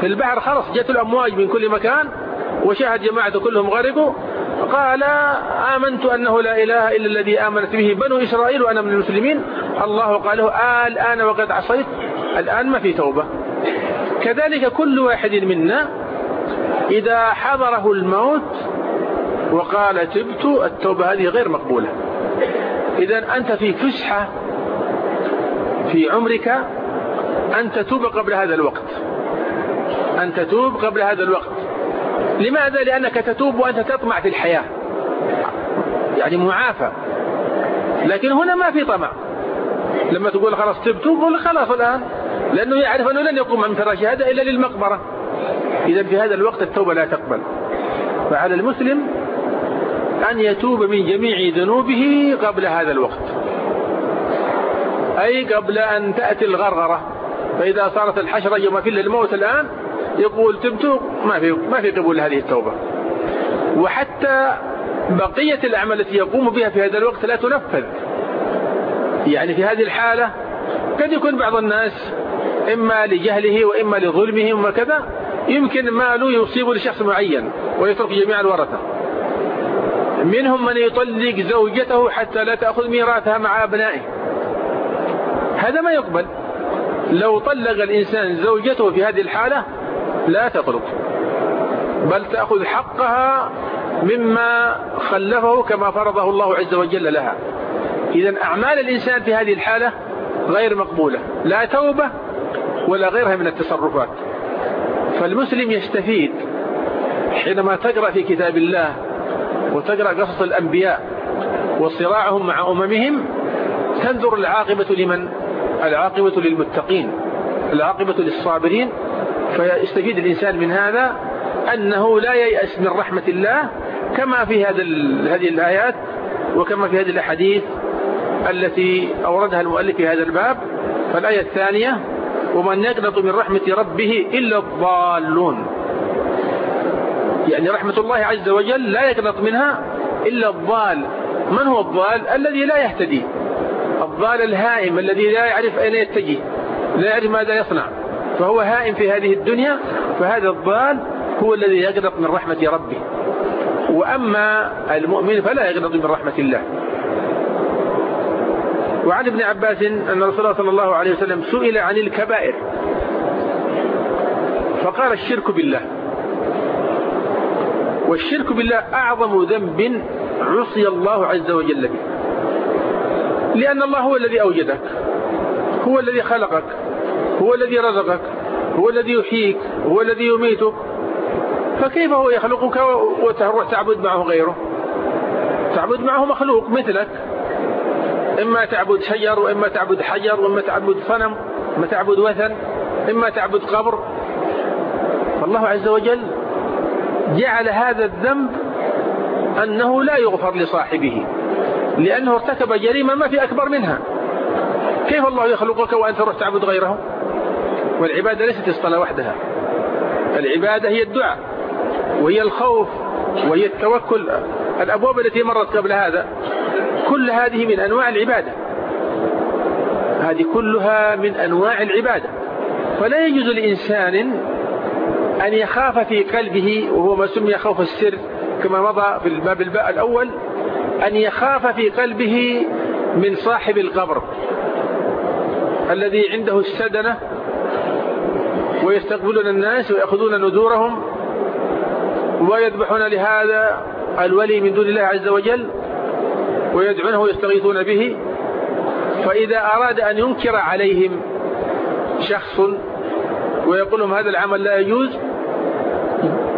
في البحر خلص جت الأمواج من كل مكان وشاهد جماعة كلهم غرقوا. قال آمنت أنه لا إله إلا الذي آمنت به بنو إسرائيل وأنا من المسلمين. الله قال له آه الآن وقد عصيت الآن ما في توبة. كذلك كل واحد منا إذا حضره الموت وقال تبت التوبة هذه غير مقبولة. إذا أنت في فسحة في عمرك أن تتوب قبل هذا الوقت. أن تتوب قبل هذا الوقت. لماذا؟ لأنك تتوب وأنت تطمع في الحياة. يعني معافى. لكن هنا ما في طمع. لما تقول خلاص تبت تقول خلاص الآن. لأنه يعرف أنه لن يقوم من فراش هذا إلا للمقبرة. إذا في هذا الوقت التوبة لا تقبل. فعلى المسلم أن يتوب من جميع ذنوبه قبل هذا الوقت. أي قبل أن تأتي الغرغرة. فإذا صارت الحشرة يوم في الموت الآن يقول تبتو ما في ما في قبول هذه التوبة. وحتى بقية الأعمال التي يقوم بها في هذا الوقت لا تنفذ. يعني في هذه الحالة قد يكون بعض الناس إما لجهله وإما لظلمه وكذا يمكن ماله يصيب لشخص معين ويترك جميع الورثة. منهم من يطلق زوجته حتى لا تأخذ ميراثها مع أبنائه. هذا ما يقبل. لو طلق الإنسان زوجته في هذه الحالة لا تطلق بل تأخذ حقها مما خلفه كما فرضه الله عز وجل لها. إذا أعمال الإنسان في هذه الحالة غير مقبولة لا توبة ولا غيرها من التصرفات. فالمسلم يستفيد حينما تقرأ في كتاب الله وتقرأ قصص الأنبياء وصراعهم مع أممهم تنظر العاقبة لمن؟ العاقبة للمتقين العاقبة للصابرين فيستفيد الإنسان من هذا أنه لا ييأس من رحمة الله كما في هذا هذه الآيات وكما في هذه الأحاديث التي أوردها المؤلف في هذا الباب. فالآية الثانية ومن يقنط من رحمة ربه إلا الضالون. يعني رحمة الله عز وجل لا يقنط منها إلا الضال. من هو الضال؟ الذي لا يهتدي. الضال الهائم الذي لا يعرف أين يتجه لا يعرف ماذا يصنع. فهو هائم في هذه الدنيا فهذا الضال هو الذي يقنط من رحمة ربه. وأما المؤمن فلا يقنط من رحمة الله. وعن ابن عباس أن رسول الله صلى الله عليه وسلم سئل عن الكبائر. فقال الشرك بالله. والشرك بالله أعظم ذنب عصي الله عز وجل به. لأن الله هو الذي أوجدك. هو الذي خلقك. هو الذي رزقك. هو الذي يحييك. هو الذي يميتك. فكيف هو يخلقك وتروح تعبد معه غيره؟ تعبد معه مخلوق مثلك. إما تعبد شجر وإما تعبد حجر وإما تعبد صنم وإما تعبد وثن إما تعبد قبر. فالله عز وجل جعل هذا الذنب أنه لا يغفر لصاحبه. لأنه ارتكب جريمة ما في أكبر منها. كيف الله يخلقك وأنت تروح تعبد غيره؟ والعبادة ليست الصلاة وحدها. العبادة هي الدعاء وهي الخوف وهي التوكل الأبواب التي مرت قبل هذا. كل هذه من أنواع العبادة. هذه كلها من أنواع العبادة. فلا يجوز لإنسان أن يخاف في قلبه وهو ما سمي خوف السر كما مضى في الباب الباء الأول أن يخاف في قلبه من صاحب القبر الذي عنده السدنة ويستقبلون الناس ويأخذون ندورهم ويذبحون لهذا الولي من دون الله عز وجل ويدعونه ويستغيثون به فإذا أراد أن ينكر عليهم شخص ويقول لهم هذا العمل لا يجوز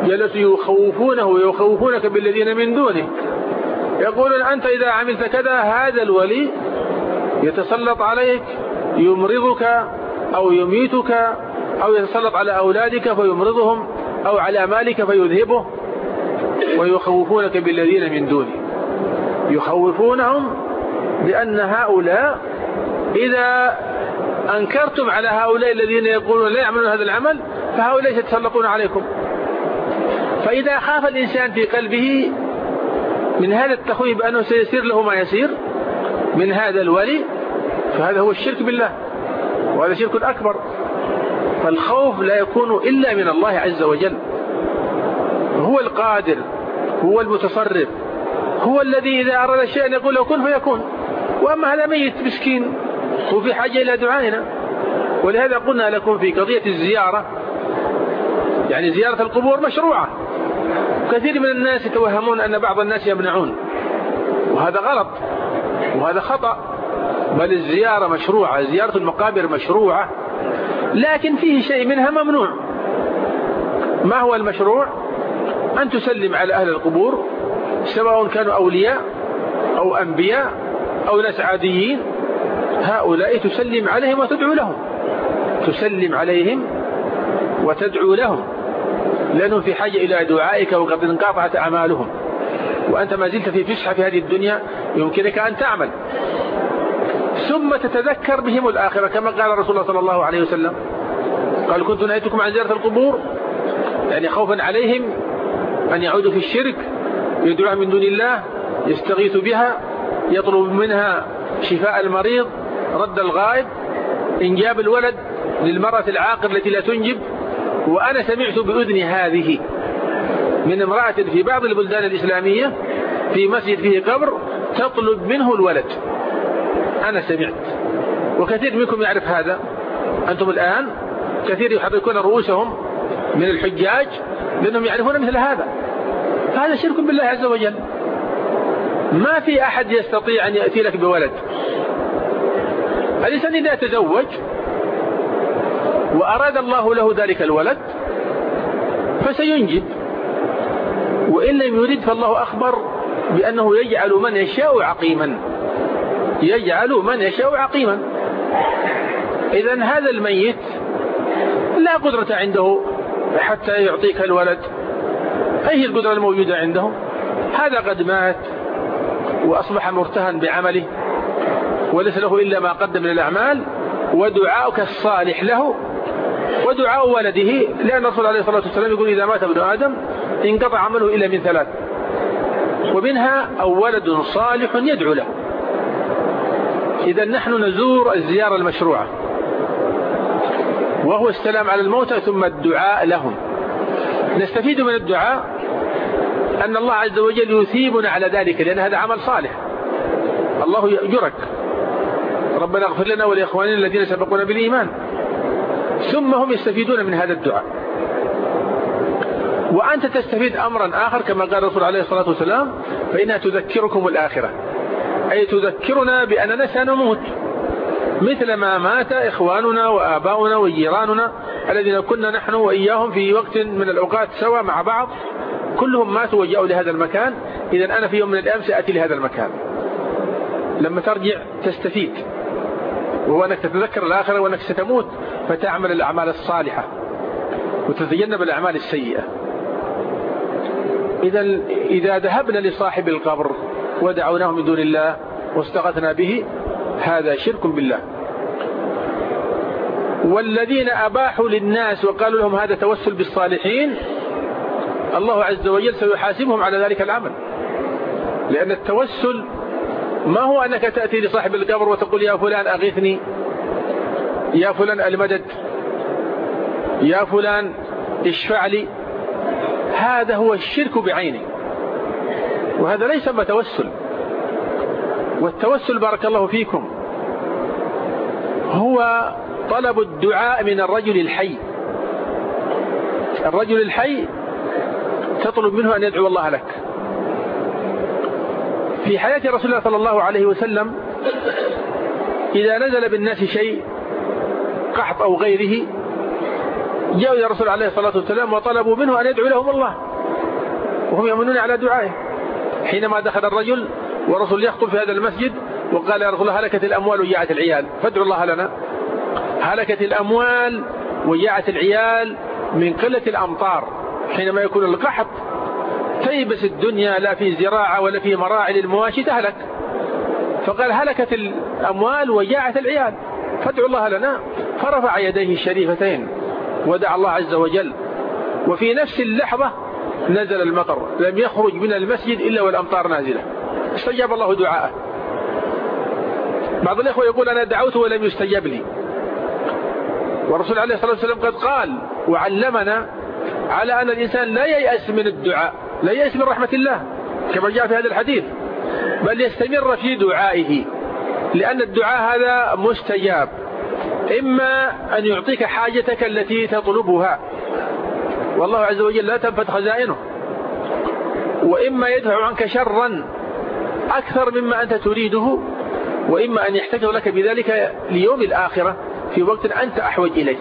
جلسوا يخوفونه ويخوفونك بالذين من دونه. يقولون أنت إذا عملت كذا هذا الولي يتسلط عليك يمرضك أو يميتك أو يتسلط على أولادك فيمرضهم أو على مالك فيذهبه ويخوفونك بالذين من دونه. يخوفونهم بأن هؤلاء إذا أنكرتم على هؤلاء الذين يقولون لا يعملون هذا العمل فهؤلاء يتسلطون عليكم. فإذا خاف الإنسان في قلبه من هذا التخويف بأنه سيصير له ما يسير من هذا الولي فهذا هو الشرك بالله وهذا شرك أكبر. فالخوف لا يكون إلا من الله عز وجل. هو القادر هو المتصرف هو الذي إذا أراد شيئا يقول له كن فيكون. وأما هذا ميت مسكين وفي حاجة إلى دعائنا. ولهذا قلنا لكم في قضية الزيارة يعني زيارة القبور مشروعة. كثير من الناس يتوهمون أن بعض الناس يمنعون. وهذا غلط. وهذا خطأ. بل الزيارة مشروعة زيارة المقابر مشروعة. لكن فيه شيء منها ممنوع. ما هو المشروع؟ أن تسلم على أهل القبور سواء كانوا أولياء أو أنبياء أو ناس عاديين. هؤلاء تسلم عليهم وتدعو لهم. تسلم عليهم وتدعو لهم. لأنهم في حاجة إلى دعائك وقد انقطعت أعمالهم. وأنت ما زلت في فسحة في هذه الدنيا يمكنك أن تعمل. ثم تتذكر بهم الآخرة كما قال رسول الله صلى الله عليه وسلم. قال كنت نهيتكم عن زيارة القبور. يعني خوفا عليهم أن يعودوا في الشرك يدعوها من دون الله يستغيث بها يطلب منها شفاء المريض رد الغائب إنجاب الولد للمرأة العاقر التي لا تنجب وأنا سمعت بأذني هذه من امرأة في بعض البلدان الإسلامية في مسجد فيه قبر تطلب منه الولد. أنا سمعت. وكثير منكم يعرف هذا. أنتم الآن كثير يحركون رؤوسهم من الحجاج لأنهم يعرفون مثل هذا. هذا شرك بالله عز وجل. ما في أحد يستطيع أن يأتي لك بولد. الإنسان إذا تزوج وأراد الله له ذلك الولد فسينجب وإن لم يريد فالله أخبر بأنه يجعل من يشاء عقيما. يجعل من يشاء عقيما. إذا هذا الميت لا قدرة عنده حتى يعطيك الولد. أي القدرة الموجودة عنده؟ هذا قد مات وأصبح مرتهن بعمله وليس له إلا ما قدم من الأعمال ودعاؤك الصالح له ودعاء ولده لأن الرسول عليه الصلاة والسلام يقول إذا مات ابن آدم انقطع عمله إلا من ثلاث. ومنها أو ولد صالح يدعو له. إذا نحن نزور الزيارة المشروعة. وهو السلام على الموتى ثم الدعاء لهم. نستفيد من الدعاء أن الله عز وجل يثيبنا على ذلك لأن هذا عمل صالح. الله يأجرك ربنا اغفر لنا ولإخواننا الذين سبقونا بالإيمان. ثم هم يستفيدون من هذا الدعاء. وأنت تستفيد أمرا آخر كما قال الرسول عليه الصلاة والسلام فإنها تذكركم الآخرة. أي تذكرنا بأننا سنموت. مثل ما مات إخواننا وآباؤنا وجيراننا الذين كنا نحن وإياهم في وقت من الأوقات سوا مع بعض. كلهم ماتوا وجاءوا لهذا المكان. إذا أنا في يوم من الأيام سأتي لهذا المكان. لما ترجع تستفيد. وهو أنك تتذكر الآخرة وأنك ستموت فتعمل الأعمال الصالحة وتتجنب الأعمال السيئة. إذا إذا ذهبنا لصاحب القبر ودعوناه من دون الله واستغثنا به هذا شرك بالله. والذين أباحوا للناس وقالوا لهم هذا توسل بالصالحين الله عز وجل سيحاسبهم على ذلك العمل لأن التوسل ما هو أنك تأتي لصاحب القبر وتقول يا فلان أغثني يا فلان المدد. يا فلان اشفع لي. هذا هو الشرك بعينه وهذا ليس توسل والتوسل بارك الله فيكم هو طلب الدعاء من الرجل الحي. الرجل الحي تطلب منه أن يدعو الله لك. في حياة رسول الله صلى الله عليه وسلم إذا نزل بالناس شيء قحط أو غيره جاءوا إلى الرسول عليه الصلاة والسلام وطلبوا منه أن يدعو لهم الله. وهم يأمنون على دعائه. حينما دخل الرجل ورسول يخطب في هذا المسجد وقال يا رسول الله هلكت الأموال وجاعت العيال. فادعوا الله لنا. هلكت الأموال وجاعت العيال من قلة الأمطار. حينما يكون القحط تيبس الدنيا لا في زراعة ولا في مراعي للمواشي تهلك. فقال هلكت الأموال وجاعت العيال. فادعوا الله لنا. فرفع يديه الشريفتين ودعا الله عز وجل. وفي نفس اللحظة نزل المطر لم يخرج من المسجد إلا والأمطار نازلة. استجاب الله دعاءه. بعض الإخوة يقول أنا دعوت ولم يستجاب لي. والرسول عليه الصلاة والسلام قد قال وعلمنا على أن الإنسان لا ييأس من الدعاء. لا ييأس من رحمة الله كما جاء في هذا الحديث. بل يستمر في دعائه لأن الدعاء هذا مستجاب. إما أن يعطيك حاجتك التي تطلبها. والله عز وجل لا تنفت خزائنه. وإما يدفع عنك شرا أكثر مما أنت تريده وإما أن يحتاج لك بذلك ليوم الآخرة في وقت أنت أحوج إليه.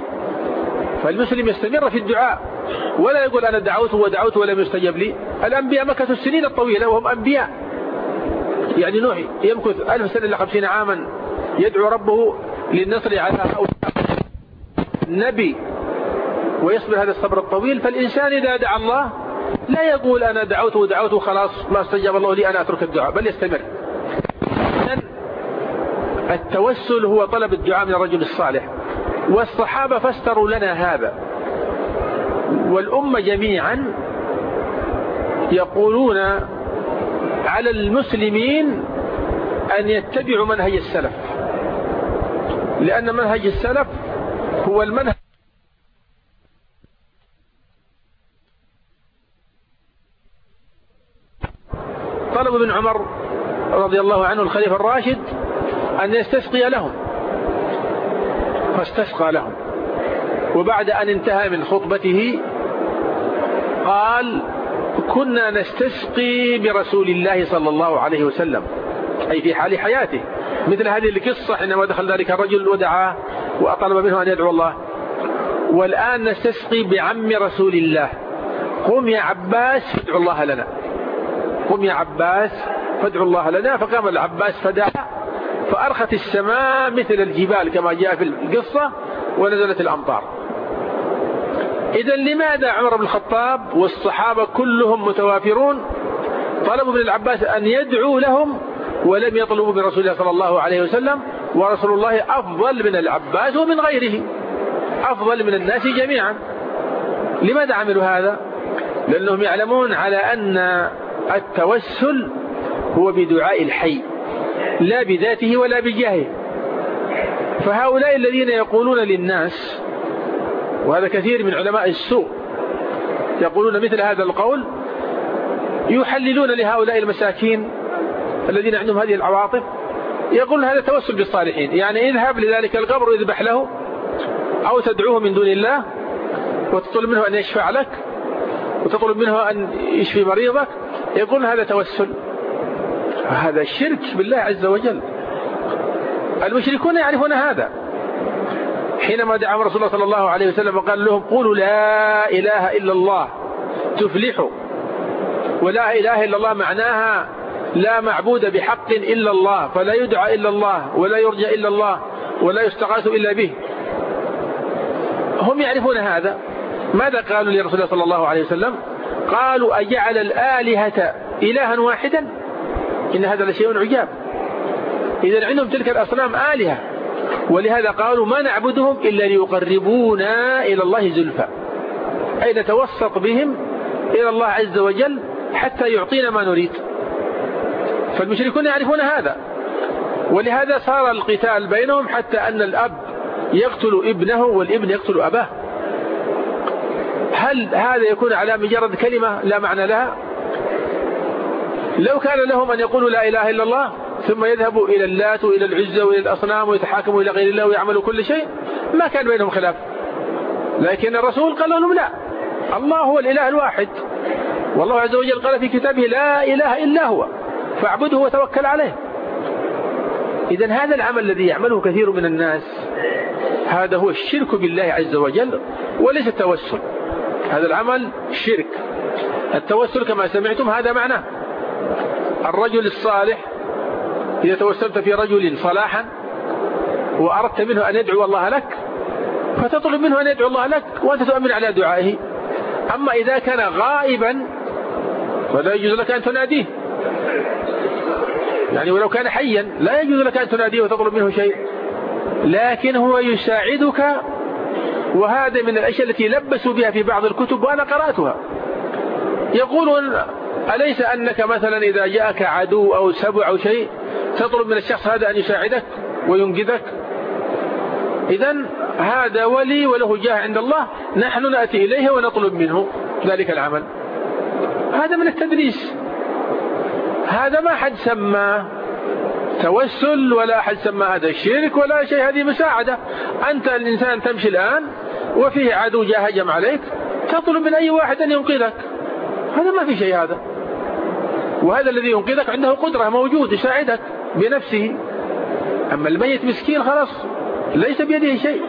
فالمسلم يستمر في الدعاء. ولا يقول أنا دعوت ودعوت ولم يستجب لي. الأنبياء مكثوا السنين الطويلة وهم أنبياء. يعني نوح يمكث ألف سنة إلى خمسين عاما يدعو ربه للنصر على هؤلاء نبي ويصبر هذا الصبر الطويل. فالإنسان إذا دعا الله لا يقول أنا دعوت ودعوت وخلاص ما استجاب الله لي أنا أترك الدعاء بل يستمر. التوسل هو طلب الدعاء من الرجل الصالح. والصحابة فسروا لنا هذا. والأمة جميعا يقولون على المسلمين أن يتبعوا منهج السلف لأن منهج السلف هو المنهج طلب ابن عمر رضي الله عنه الخليفة الراشد أن يستسقي لهم فاستسقى لهم. وبعد أن انتهى من خطبته قال كنا نستسقي برسول الله صلى الله عليه وسلم. أي في حال حياته. مثل هذه القصة حينما دخل ذلك الرجل ودعاه وطلب منه أن يدعو الله. والآن نستسقي بعم رسول الله. قم يا عباس فادعوا الله لنا. قم يا عباس فادعوا الله لنا. فقام العباس فدعا. فأرخت السماء مثل الجبال كما جاء في القصة ونزلت الأمطار. إذا لماذا عمر بن الخطاب والصحابة كلهم متوافرون؟ طلبوا من العباس أن يدعو لهم ولم يطلبوا من رسول الله صلى الله عليه وسلم ورسول الله أفضل من العباس ومن غيره أفضل من الناس جميعا. لماذا عملوا هذا؟ لأنهم يعلمون على أن التوسل هو بدعاء الحي لا بذاته ولا بجاهه. فهؤلاء الذين يقولون للناس وهذا كثير من علماء السوء يقولون مثل هذا القول يحللون لهؤلاء المساكين الذين عندهم هذه العواطف يقول هذا توسل بالصالحين يعني اذهب لذلك القبر واذبح له أو تدعوه من دون الله وتطلب منه أن يشفع لك وتطلب منه أن يشفي مريضك يقول هذا توسل. هذا الشرك بالله عز وجل. المشركون يعرفون هذا. حينما دعا رسول الله صلى الله عليه وسلم وقال لهم قولوا لا إله إلا الله تفلحوا. ولا إله إلا الله معناها لا معبود بحق إلا الله فلا يدعى إلا الله ولا يرجى إلا الله ولا يستغاث إلا به. هم يعرفون هذا. ماذا قالوا لرسول الله صلى الله عليه وسلم؟ قالوا أجعل الآلهة إلها واحدا؟ إن هذا لشيء عجاب. إذا عندهم تلك الأصنام آلهة. ولهذا قالوا ما نعبدهم إلا ليقربونا إلى الله زلفى. أي نتوسط بهم إلى الله عز وجل حتى يعطينا ما نريد. فالمشركون يعرفون هذا. ولهذا صار القتال بينهم حتى أن الأب يقتل ابنه والابن يقتل أباه. هل هذا يكون على مجرد كلمة لا معنى لها؟ لو كان لهم أن يقولوا لا إله إلا الله ثم يذهبوا إلى اللات وإلى العزة وإلى الأصنام ويتحاكموا إلى غير الله ويعملوا كل شيء. ما كان بينهم خلاف. لكن الرسول قال لهم لا. الله هو الإله الواحد. والله عز وجل قال في كتابه لا إله إلا هو. فاعبده وتوكل عليه. إذا هذا العمل الذي يعمله كثير من الناس هذا هو الشرك بالله عز وجل وليس التوسل. هذا العمل شرك. التوسل كما سمعتم هذا معناه. الرجل الصالح إذا توسلت في رجل صلاحا وأردت منه أن يدعو الله لك فتطلب منه أن يدعو الله لك وأنت تؤمن على دعائه. أما إذا كان غائبا فلا يجوز لك أن تناديه. يعني ولو كان حيا لا يجوز لك أن تناديه وتطلب منه شيء. لكن هو يساعدك وهذا من الأشياء التي لبسوا بها في بعض الكتب وأنا قرأتها. يقولون أليس أنك مثلا إذا جاءك عدو أو سبع أو شيء تطلب من الشخص هذا أن يساعدك وينقذك. إذا هذا ولي وله جاه عند الله نحن نأتي إليه ونطلب منه ذلك العمل. هذا من التدريس. هذا ما حد سماه توسل ولا أحد سمى هذا الشرك ولا شيء. هذه مساعدة. أنت الإنسان تمشي الآن وفيه عدو جاء هجم عليك تطلب من أي واحد أن ينقذك. هذا ما في شيء هذا. وهذا الذي ينقذك عنده قدرة موجود يساعدك. بنفسه. أما الميت مسكين خلاص ليس بيده شيء.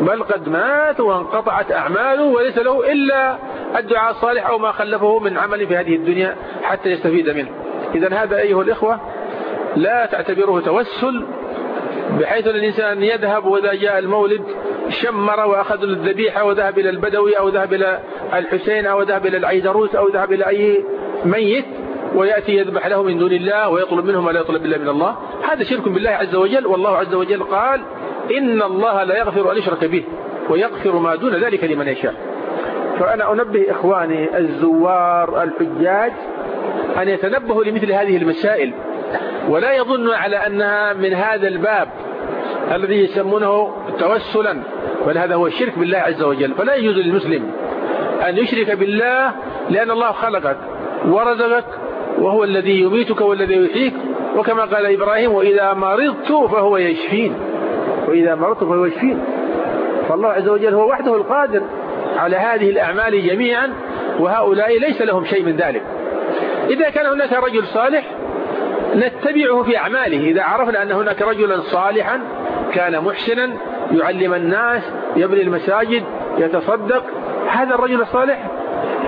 بل قد مات وانقطعت أعماله وليس له إلا الدعاء الصالح أو ما خلفه من عمل في هذه الدنيا حتى يستفيد منه. إذا هذا أيها الإخوة لا تعتبره توسل بحيث الإنسان يذهب وإذا جاء المولد شمر وأخذ الذبيحة وذهب إلى البدوي أو ذهب إلى الحسين أو ذهب إلى العيدروس أو ذهب إلى أي ميت ويأتي يذبح له من دون الله ويطلب منه ما لا يطلب إلا من الله. هذا شرك بالله عز وجل. والله عز وجل قال إن الله لا يغفر أن يشرك به ويغفر ما دون ذلك لمن يشاء. فأنا أنبه إخواني الزوار الحجاج أن يتنبهوا لمثل هذه المسائل. ولا يظن على أنها من هذا الباب الذي يسمونه توسلا بل هذا هو الشرك بالله عز وجل. فلا يجوز للمسلم أن يشرك بالله لأن الله خلقك ورزقك وهو الذي يميتك والذي يحييك. وكما قال إبراهيم وإذا مرضت فهو يشفين. وإذا مرضت فهو يشفين. فالله عز وجل هو وحده القادر على هذه الأعمال جميعا وهؤلاء ليس لهم شيء من ذلك. إذا كان هناك رجل صالح نتبعه في أعماله. إذا عرفنا أن هناك رجلا صالحا كان محسنا يعلم الناس يبني المساجد يتصدق هذا الرجل الصالح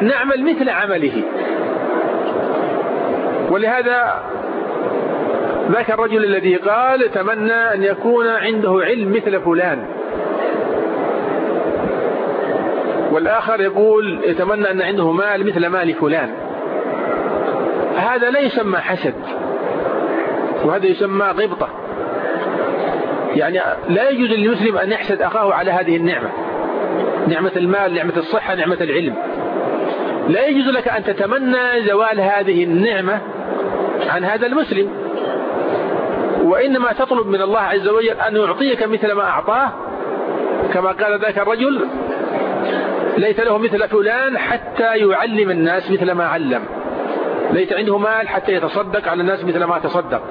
نعمل مثل عمله. ولهذا ذاك الرجل الذي قال تمنى أن يكون عنده علم مثل فلان والآخر يقول يتمنى أن عنده مال مثل مال فلان هذا لا يسمى حسد وهذا يسمى غبطة. يعني لا يجوز للمسلم أن يحسد أخاه على هذه النعمة نعمة المال نعمة الصحة نعمة العلم. لا يجوز لك أن تتمنى زوال هذه النعمة عن هذا المسلم. وإنما تطلب من الله عز وجل أن يعطيك مثل ما أعطاه كما قال ذاك الرجل ليس له مثل فلان حتى يعلم الناس مثل ما علم. ليس عنده مال حتى يتصدق على الناس مثل ما تصدق.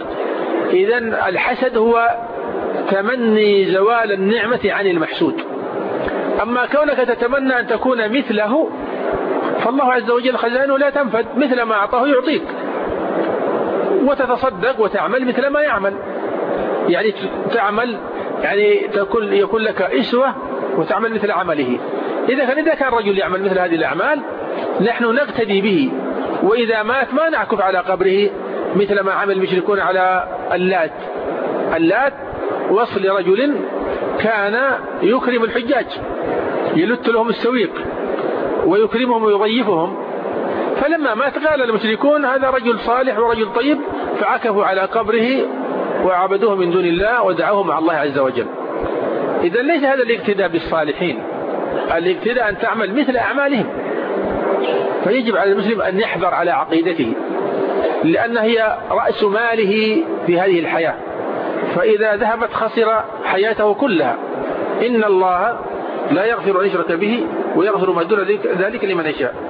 إذا الحسد هو تمني زوال النعمة عن المحسود. أما كونك تتمنى أن تكون مثله فالله عز وجل خزانه لا تنفد مثل ما أعطاه يعطيك. وتتصدق وتعمل مثل ما يعمل. يعني تعمل يعني تكون يكون لك إسوة وتعمل مثل عمله. إذا كان إذا كان رجل يعمل مثل هذه الأعمال نحن نقتدي به. وإذا مات ما نعكف على قبره مثل ما عمل المشركون على اللات. اللات وصل لرجل كان يكرم الحجاج يلت لهم السويق ويكرمهم ويضيفهم. فلما مات قال المشركون هذا رجل صالح ورجل طيب. فعكفوا على قبره وعبدوه من دون الله ودعوه مع الله عز وجل. إذا ليس هذا الاقتداء بالصالحين. الاقتداء أن تعمل مثل أعمالهم. فيجب على المسلم أن يحذر على عقيدته لأن هي رأس ماله في هذه الحياة. فإذا ذهبت خسر حياته كلها إن الله لا يغفر أن يشرك به ويغفر ما دون ذلك لمن يشاء.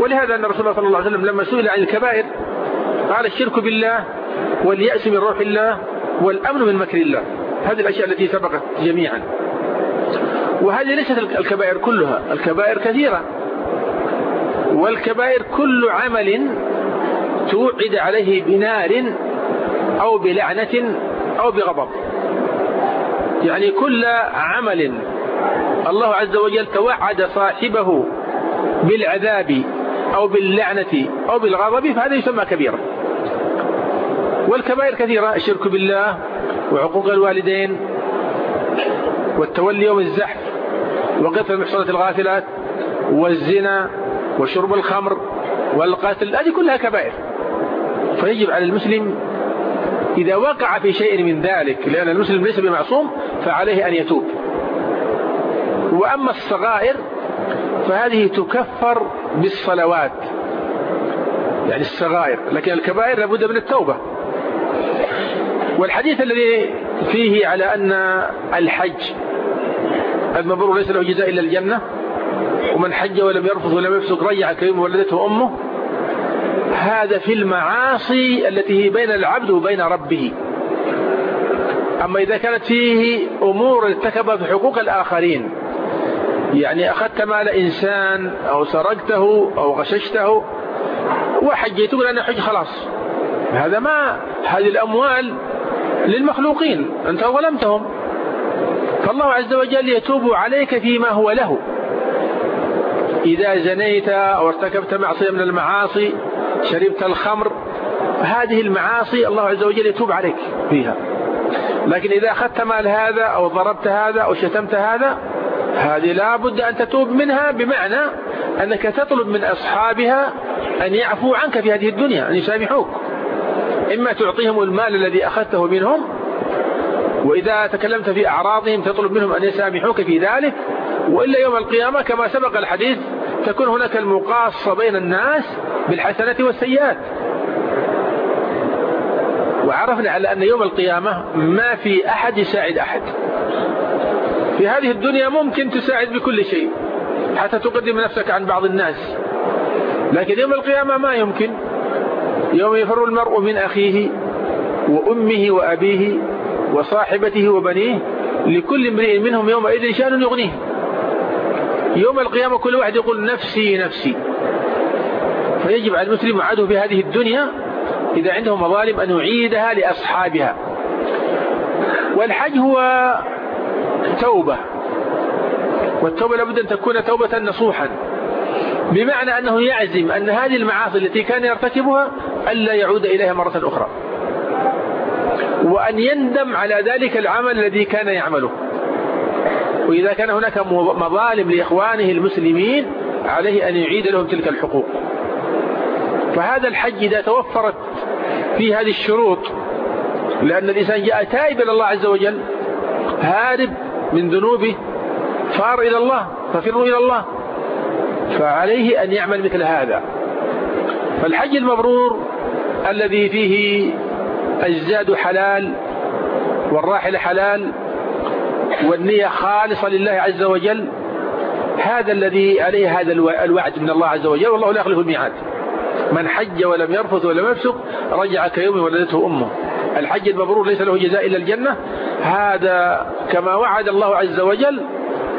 ولهذا أن رسول الله صلى الله عليه وسلم لما سئل عن الكبائر قال الشرك بالله واليأس من روح الله والأمن من مكر الله. هذه الأشياء التي سبقت جميعا. وهذه ليست الكبائر كلها الكبائر كثيرة. والكبائر كل عمل توعد عليه بنار أو بلعنة أو بغضب. يعني كل عمل الله عز وجل توعد صاحبه بالعذاب أو باللعنة أو بالغضب فهذا يسمى كبيرة. والكبائر كثيرة الشرك بالله وعقوق الوالدين والتولي يوم الزحف وقتل المحصنات الغافلات والزنا وشرب الخمر والقتل هذه كلها كبائر. فيجب على المسلم إذا وقع في شيء من ذلك لأن المسلم ليس بمعصوم فعليه أن يتوب. وأما الصغائر فهذه تكفر بالصلوات. يعني الصغائر لكن الكبائر لابد من التوبة. والحديث الذي فيه على أن الحج المبرور ليس له جزاء إلا الجنة ومن حج ولم يرفض ولم يفسق رجع كريم ولدته أمه هذا في المعاصي التي هي بين العبد وبين ربه. أما إذا كانت فيه أمور ارتكبها في حقوق الآخرين يعني أخذت مال إنسان أو سرقته أو غششته وحجيت تقول أنا حج خلاص. هذا ما هذه الأموال للمخلوقين أنت ظلمتهم. فالله عز وجل يتوب عليك فيما هو له. إذا زنيت أو ارتكبت معصية من المعاصي شربت الخمر هذه المعاصي الله عز وجل يتوب عليك فيها. لكن إذا أخذت مال هذا أو ضربت هذا أو شتمت هذا هذه لا بد أن تتوب منها بمعنى أنك تطلب من أصحابها أن يعفوا عنك في هذه الدنيا أن يسامحوك. إما تعطيهم المال الذي أخذته منهم وإذا تكلمت في أعراضهم تطلب منهم أن يسامحوك في ذلك وإلا يوم القيامة كما سبق الحديث تكون هناك المقاصة بين الناس بالحسنات والسيئات. وعرفنا على أن يوم القيامة ما في أحد يساعد أحد. في هذه الدنيا ممكن تساعد بكل شيء حتى تقدم نفسك عن بعض الناس. لكن يوم القيامة ما يمكن. يوم يفر المرء من أخيه وأمه وأبيه وصاحبته وبنيه لكل امرئ منهم يومئذ شأن يغنيه. يوم القيامة كل واحد يقول نفسي نفسي. فيجب على المسلم وعده في هذه الدنيا إذا عنده مظالم أن يعيدها لأصحابها. والحج هو توبة. والتوبة لابد أن تكون توبة نصوحا. بمعنى أنه يعزم أن هذه المعاصي التي كان يرتكبها ألا يعود إليها مرة أخرى. وأن يندم على ذلك العمل الذي كان يعمله. وإذا كان هناك مظالم لإخوانه المسلمين عليه أن يعيد لهم تلك الحقوق. فهذا الحج إذا توفرت في هذه الشروط لأن الإنسان جاء تائب إلى الله عز وجل هارب من ذنوبه فأر إلى الله ففروا إلى الله. فعليه أن يعمل مثل هذا. فالحج المبرور الذي فيه الزاد حلال والراحل حلال والنية خالصة لله عز وجل هذا الذي عليه هذا الوعد من الله عز وجل والله لا يخلف الميعاد. من حج ولم يرفث ولم يفسق رجع كيوم ولدته أمه. الحج المبرور ليس له جزاء إلا الجنة هذا كما وعد الله عز وجل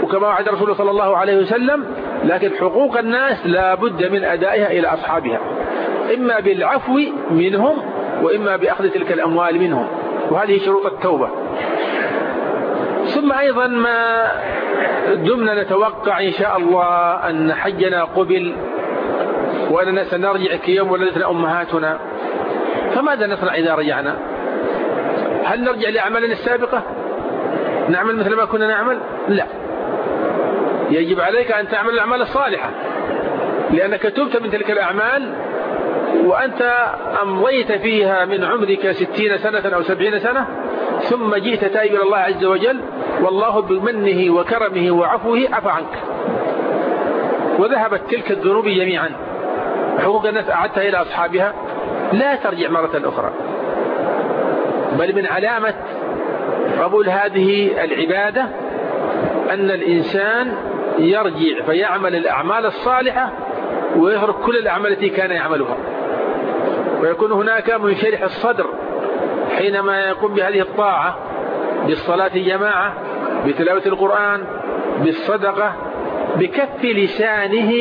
وكما وعد رسوله صلى الله عليه وسلم لكن حقوق الناس لا بد من أدائها إلى أصحابها. إما بالعفو منهم وإما بأخذ تلك الأموال منهم. وهذه شروط التوبة. ثم أيضا ما دمنا نتوقع إن شاء الله أن حجنا قبل وأننا سنرجع كيوم ولدتنا أمهاتنا. فماذا نصنع إذا رجعنا؟ هل نرجع لأعمالنا السابقة؟ نعمل مثل ما كنا نعمل؟ لا. يجب عليك أن تعمل الأعمال الصالحة لأنك تبت من تلك الأعمال وأنت أمضيت فيها من عمرك ستين سنة أو سبعين سنة ثم جئت تائب إلى الله عز وجل والله بمنه وكرمه وعفوه عفى عنك. وذهبت تلك الذنوب جميعا حقوق الناس أعدتها إلى أصحابها لا ترجع مرة أخرى. بل من علامة قبول هذه العبادة أن الإنسان يرجع فيعمل الأعمال الصالحة ويترك كل الأعمال التي كان يعملها. ويكون هناك منشرح الصدر حينما يقوم بهذه الطاعة بالصلاة جماعة بتلاوة القرآن بالصدقة بكف لسانه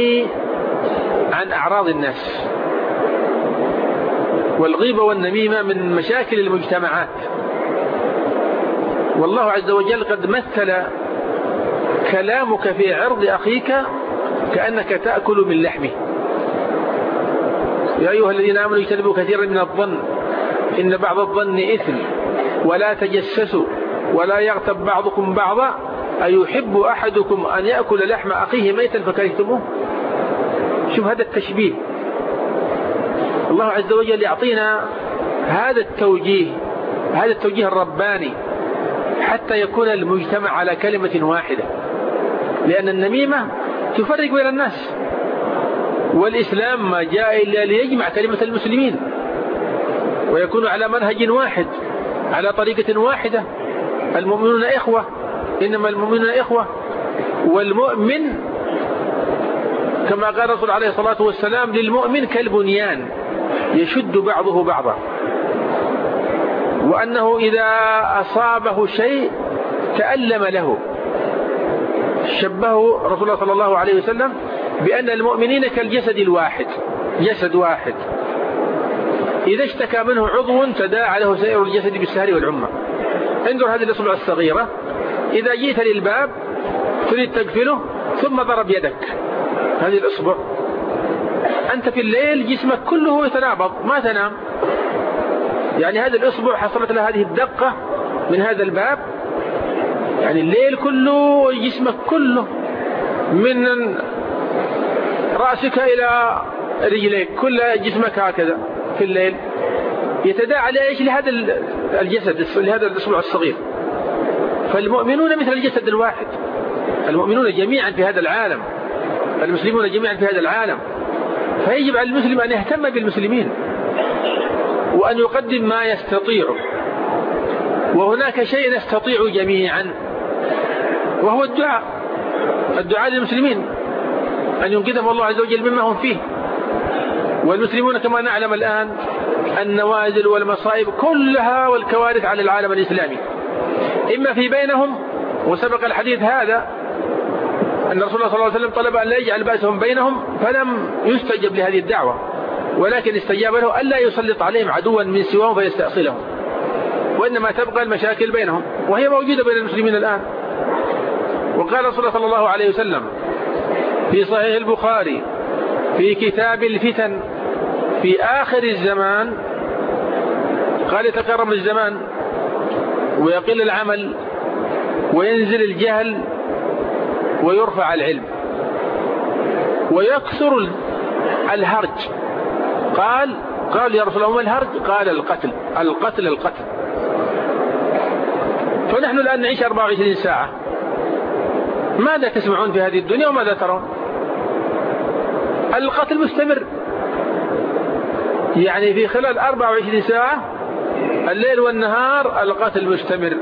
عن أعراض الناس. والغيبة والنميمة من مشاكل المجتمعات. والله عز وجل قد مثل كلامك في عرض أخيك كأنك تأكل من لحمه. يا أيها الذين آمنوا اجتنبوا كثيرا من الظن إن بعض الظن إثم ولا تجسسوا ولا يغتب بعضكم بعضا. أيحب أحدكم أن يأكل لحم أخيه ميتا فكرهتموه؟ شوف هذا التشبيه. الله عز وجل يعطينا هذا التوجيه هذا التوجيه الرباني حتى يكون المجتمع على كلمة واحدة. لأن النميمة تفرق بين الناس. والإسلام ما جاء إلا ليجمع كلمة المسلمين. ويكون على منهج واحد على طريقة واحدة. المؤمنون إخوة إنما المؤمنون إخوة. والمؤمن كما قال الرسول عليه الصلاة والسلام للمؤمن كالبنيان. يشد بعضه بعضا. وأنه إذا أصابه شيء تألم له. شبهه رسول الله صلى الله عليه وسلم بأن المؤمنين كالجسد الواحد. جسد واحد. إذا اشتكى منه عضو تداعى له سائر الجسد بالسهر والعمى. انظر هذه الإصبع الصغيرة. إذا جئت للباب تريد تقفله ثم ضرب يدك. هذه الإصبع. أنت في الليل جسمك كله يتنابض ما تنام. يعني هذه الإصبع حصلت له هذه الدقة من هذا الباب. يعني الليل كله جسمك كله من رأسك إلى رجليك كل جسمك هكذا في الليل. يتداعى لإيش لهذا الجسد لهذا الأسبوع الصغير. فالمؤمنون مثل الجسد الواحد. المؤمنون جميعا في هذا العالم. المسلمون جميعا في هذا العالم. فيجب على المسلم أن يهتم بالمسلمين وأن يقدم ما يستطيع. وهناك شيء نستطيع جميعا وهو الدعاء. الدعاء للمسلمين أن ينقذهم الله عز وجل مما هم فيه. والمسلمون كما نعلم الآن النوازل والمصائب كلها والكوارث على العالم الإسلامي. إما في بينهم وسبق الحديث هذا أن رسول الله صلى الله عليه وسلم طلب أن لا يجعل بأسهم بينهم فلم يستجب لهذه الدعوة. ولكن استجاب له ألا يسلط عليهم عدوا من سواهم فيستأصلهم. وإنما تبقى المشاكل بينهم وهي موجودة بين المسلمين الآن. وقال رسول الله صلى الله عليه وسلم في صحيح البخاري في كتاب الفتن في آخر الزمان قال يتكرم الزمان ويقل العمل وينزل الجهل ويرفع العلم. ويكثر الهرج. قال قال يا رسول الله ما الهرج؟ قال القتل. القتل القتل. فنحن الآن نعيش 24 ساعة. ماذا تسمعون في هذه الدنيا وماذا ترون؟ القتل مستمر. يعني في خلال 24 ساعة الليل والنهار القتل مستمر.